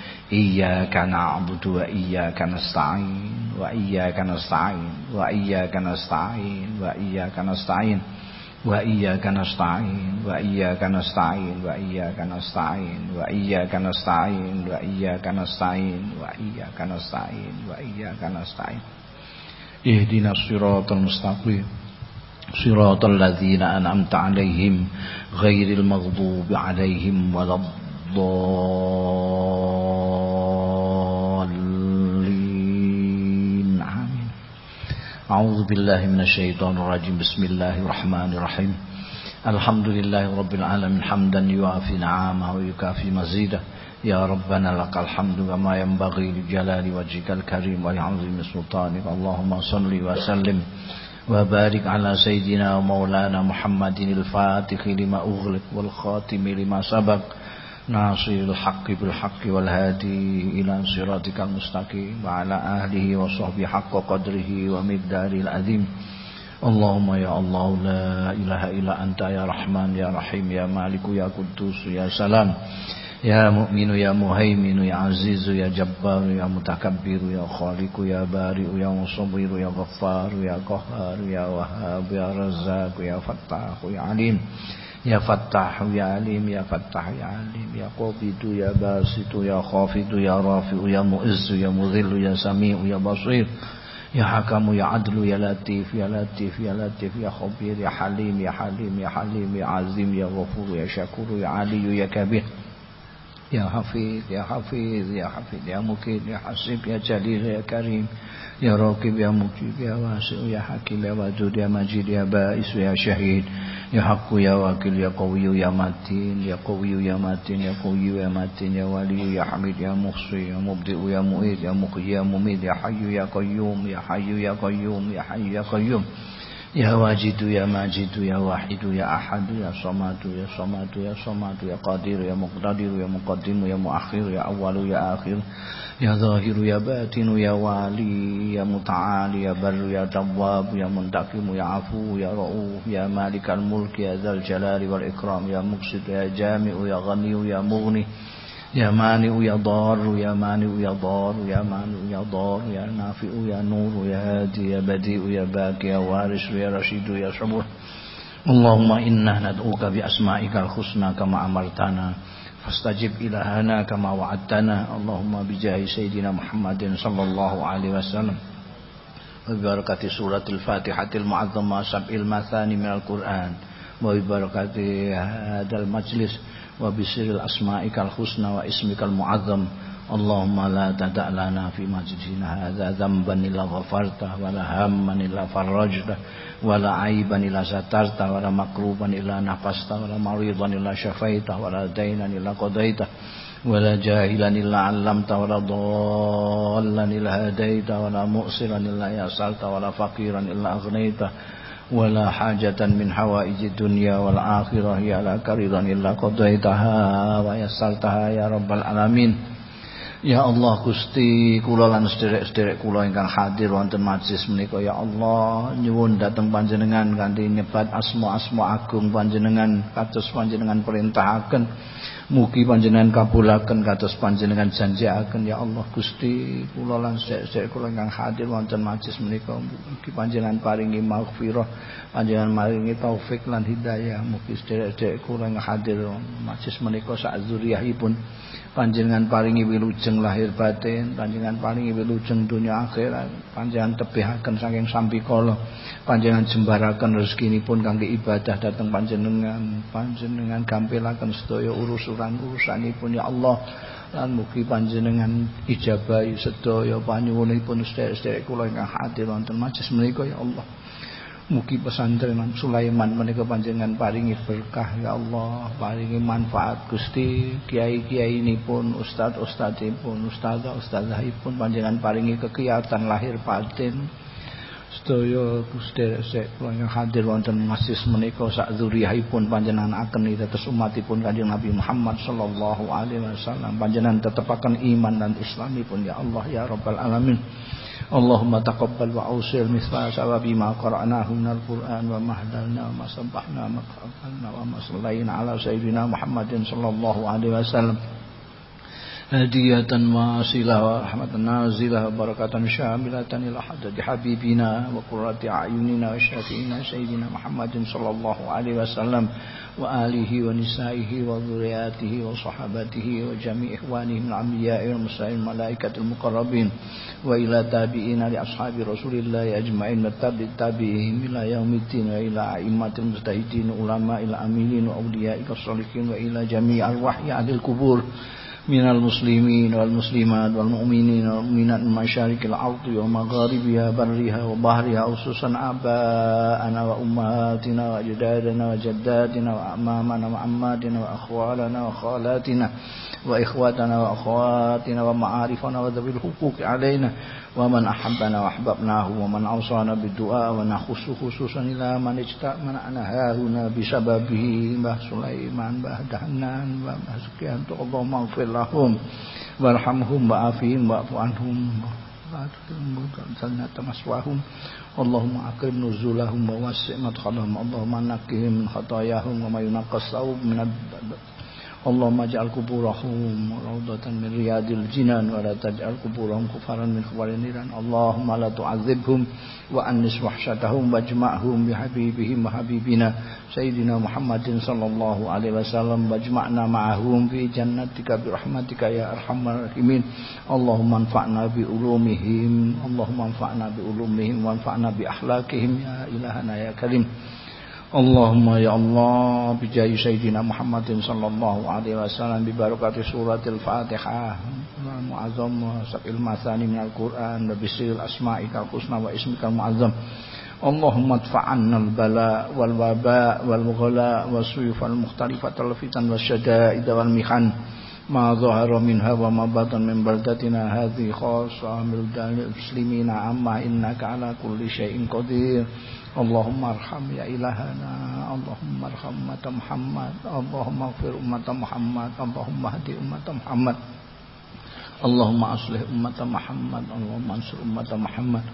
Iyyaka na'budu wa iyyaka nasta'in wa iyyaka nasta'in wa karena stain wa Iya karena stain wa Iya karena stain wa Iya karena stain wa Iya karena stain wa iyyaka nasta'in wa wa iyyaka nasta'in wa iyyaka nasta'in ihdinas siratal mustaqim siratal ladzina an'amta 'alaihim ghairil maghdubi 'alaihim waladdallin الضالين. آمين. أعوذ بالله من الشيطان الرجيم. بسم الله الرحمن الرحيم. الحمد لله رب العالمين. حمدا يوافي نعامه ويكافي مزيده. يا ربنا لك الحمد كما ينبغي لجلال وجهك الكريم ولعظيم سلطانك. اللهم صل وسلم وبارك على سيدنا ومولانا محمد الفاتح لما أغلق والخاتم لما سبق. ناصر الحق بالحق والهادي إلى صراطك المستقيم وعلى أهله وصحبه حق قدره ومقداره العظيم اللهم يا الله لا إله إلا أنت يا رحمن يا رحيم يا مالك يا قدوس يا سلام يا مؤمن يا مهيمن يا عزيز يا جبار يا متكبر يا خالق يا بارئ يا مصبر يا غفار يا قهار يا وهاب يا رزاق يا فتاح يا عليم يا فتاح يا عليم يا فتاح يا عليم يا قابض يا باسط يا خافض يا رافع يا مؤز يا مذل يا سميع يا بصير يا حكم يا عدل يا لطيف يا لطيف يا لطيف يا خبير يا حليم يا حليم يا حليم يا عظيم يا غفور يا شكور يا علي يا كبير يا حفيظ يا حفيظ يا حفيظ يا مكيد يا حسيب يا جليل يا كريم يا راكب يا مجيب يا واسع يا حكيم يا ودود يا مجيد يا بائس يا شهيد يا حق يا واكل يا قوي يا متين يا قوي يا متين يا قوي يا متين يا ولي يا حميد يا محصي يا مبدئ يا مؤيد يا مقي يا مميت يا حي يا قيوم يا حي يا قيوم يا حي يا قيوم يا واجد يا ماجد يا واحد يا أحد يا صمد يا صمد يا صمد يا قادر يا مقتدر يا مقدم يا مؤخر يا أول يا آخر يا ظاهر يا باطن يا والي يا متعالي يا بر يا تواب يا منتقم يا عفو يا رؤوف يا مالك الملك يا ذا الجلال والإكرام يا مقسط يا جامع يا غني يا مغني يا مانع يا ضار يا مانع يا ضار يا مانع يا ضار يا نافع يا نور يا هادي يا بديع يا باقي يا وارث يا رشيد يا صبور اللهم إنا ندعوك بأسمائك الحسنى كما أمرتنا فاستجب إلهنا كما وعدتنا اللهم بجاه سيدنا محمد صلى الله عليه وسلم وببركة سورة الفاتحة المعظمة سبع المثاني من القرآن وببركة هذا المجلس وبسر الأسمائك الحسنى واسمك المعظم. اللهم لا تدع لنا في مجلسنا هذا ذنبا إلا غفرته ولا هما إلا فرجته ولا عيبا إلا سترته ولا مكروبا إلا نفسته ولا مريضا إلا شفيته ولا دينا إلا قضيته ولا جاهلا إلا علمته ولا ضالا إلا هديته ولا مؤسرا إلا يسرته ولا فقيرا إلا أغنيته ولا حاجة من حوائج الدنيا والآخرة هي لك رضا إلا قضيتها ويسرتها يا رب العالمين Ya Allah Gusti kula lan sederek-sederek kula ingkang hadir wonten majelis menika ya Allah nyuwun dhateng panjenengan kanthi nyebat asma-asma agung panjenengan kados panjenengan perintahaken Mugi panjenengan kabulaken kados panjenengan janjiaken ya Allah Gusti kula lan sek-sek kula ingkang hadir wonten majelis menika. Mugi panjenengan paringi maghfirah panjenengan maringi taufik lan hidayah. Mugi sederek-sederek kula ingkang hadir majelis menika sak zuriyahipun panjenengan paringi wilujeng lahir batin panjenengan paringi wilujeng dunia akhirat panjenengan tebihaken saking sampikala panjenengan jembaraken rezekinipun kangge ibadah dhateng panjenengan panjenengan gampilaken sedaya urusan urusanipun ya Allah. Lan mugi panjenengan ijabahi sedaya panyuwunipun sedherek-sedherek kula ingkang hadir wonten majelis menika ya Allah Mugi pesantren Sulaiman menika panjenengan paringi berkah ya Allah, paringi manfaat Gusti kiai-kiai ini pun ustad-ustad pun ustadzah ustadzahipun panjenengan paringi kegiatan lahir batin. Sedaya sek yang hadir wonten masjid menika sak zuriyahipun panjenengan akan dados umatipun Kanjeng Nabi Muhammad sallallahu alaihi wasallam. Panjenengan tetepaken iman dan islamipun ya Allah ya rabbal alamin. اللهم تقبل وأوصل مثل ثواب ما قرأناه من القرآن وما هدلنا وما سبحنا وما قبلنا وما صلينا على سيدنا محمد صلى الله عليه وسلم هدية واصلة ورحمة نازلة وبركة شاملة إلى حضرة حبيبنا وقرة أعيننا وشافينا سيدنا محمد صلى الله عليه وسلم وآله ونسائه وذرياته وصحابته وجميع إخوانه من الأنبياء والمرسلين الملائكة المقربين وإلى تابعين لأصحاب رسول الله أجمعين وتابع تابعهم إلى يوم الدين وإلى أئمة المجتهدين علماء الأمينين وأوليائك الصالحين وإلى جميع الوحي عن القبور من المسلمين والمسلمات والمؤمنين والمؤمنات من مشارق الأرض ومغاربها برها وبحرها خصوصا آباءنا وأمهاتنا وأجدادنا وجداتنا وأعمامنا وعماتنا وأخوالنا وخالاتنا وإخواتنا وأخواتنا ومعارفنا وذوي الحقوق علينا. ومن أحبنا وأحببناه ومن أوصانا بالدعاء ونخص خصوصا إلى من اجتمعنا هاهنا بسببه باه سليمان باه دهنان باه سكيان اللهم اغفر لهم وارحمهم وعافهم واعف عنهم مسواهم اللهم أكرم نزولهم ووسع مدخلهم اللهم نقهم من خطاياهم وما الثوب من اللهم اجعل قبورهم روضة من رياض الجنان ولا تجعل قبورهم كفارا من كفار النيران. اللهم لا تعذبهم وأنس وحشتهم واجمعهم بحبيبهم وحبيبنا سيدنا محمد صلى الله عليه وسلم. واجمعنا معهم في جنتك برحمتك يا أرحم الراحمين. اللهم انفعنا بعلومهم اللهم انفعنا بعلومهم وانفعنا بأخلاقهم. يا إلهنا يا كريم. اللهم يا الله بجاه سيدنا محمد صلى الله عليه وسلم ببركة سورة الفاتحة. المعظم وسبع المثاني من القرآن وبسر أسمائك الحسنى واسمك المعظم. اللهم ادفع عنا البلاء والوباء والغلاء والسيوف المختلفة الفتن والشدائد والمحن. ما ظهر منها وما بطن من بلدتنا هذه خاصة من المسلمين عما إنك على كل شيء قدير. اللهم ارحم يا إلهنا اللهم ارحم أمة محمد اللهم اغفر أمة محمد اللهم اهدي أمة محمد اللهم أصلح أمة محمد اللهم انصر أمة محمد.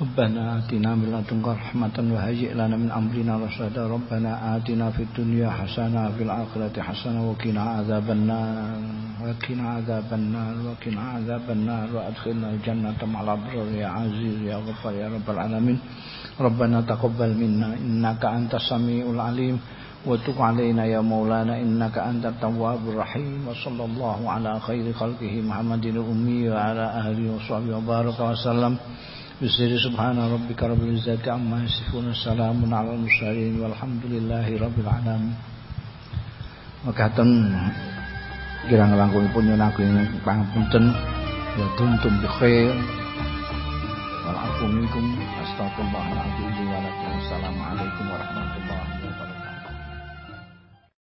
ربنا آتنا من لدنك رحمة وهيئ لنا من أمرنا رشدا. ربنا آتنا في الدنيا حسنة وفي الآخرة حسنة وقنا عذاب النار وقنا عذاب النار وقنا عذاب النار وأدخلنا الجنة مع الأبرار يا عزيز يا غفار يا رب العالمين. ربنا تقبل منا إنك أنت السميع العليم وتب علينا يا مولانا إنك أنت التواب الرحيم وصلى الله على خير خلقه محمد الأمي وعلى آله وصحبه وبارك وسلم بسر سبحان ربك رب العزة عما يصفون السلام على المرسلين والحمد لله رب العالمين Mekaten kirang langkungipun nyuwun agung pangapunten ya tuntum bi والعفو منكم أستغفر الله العظيم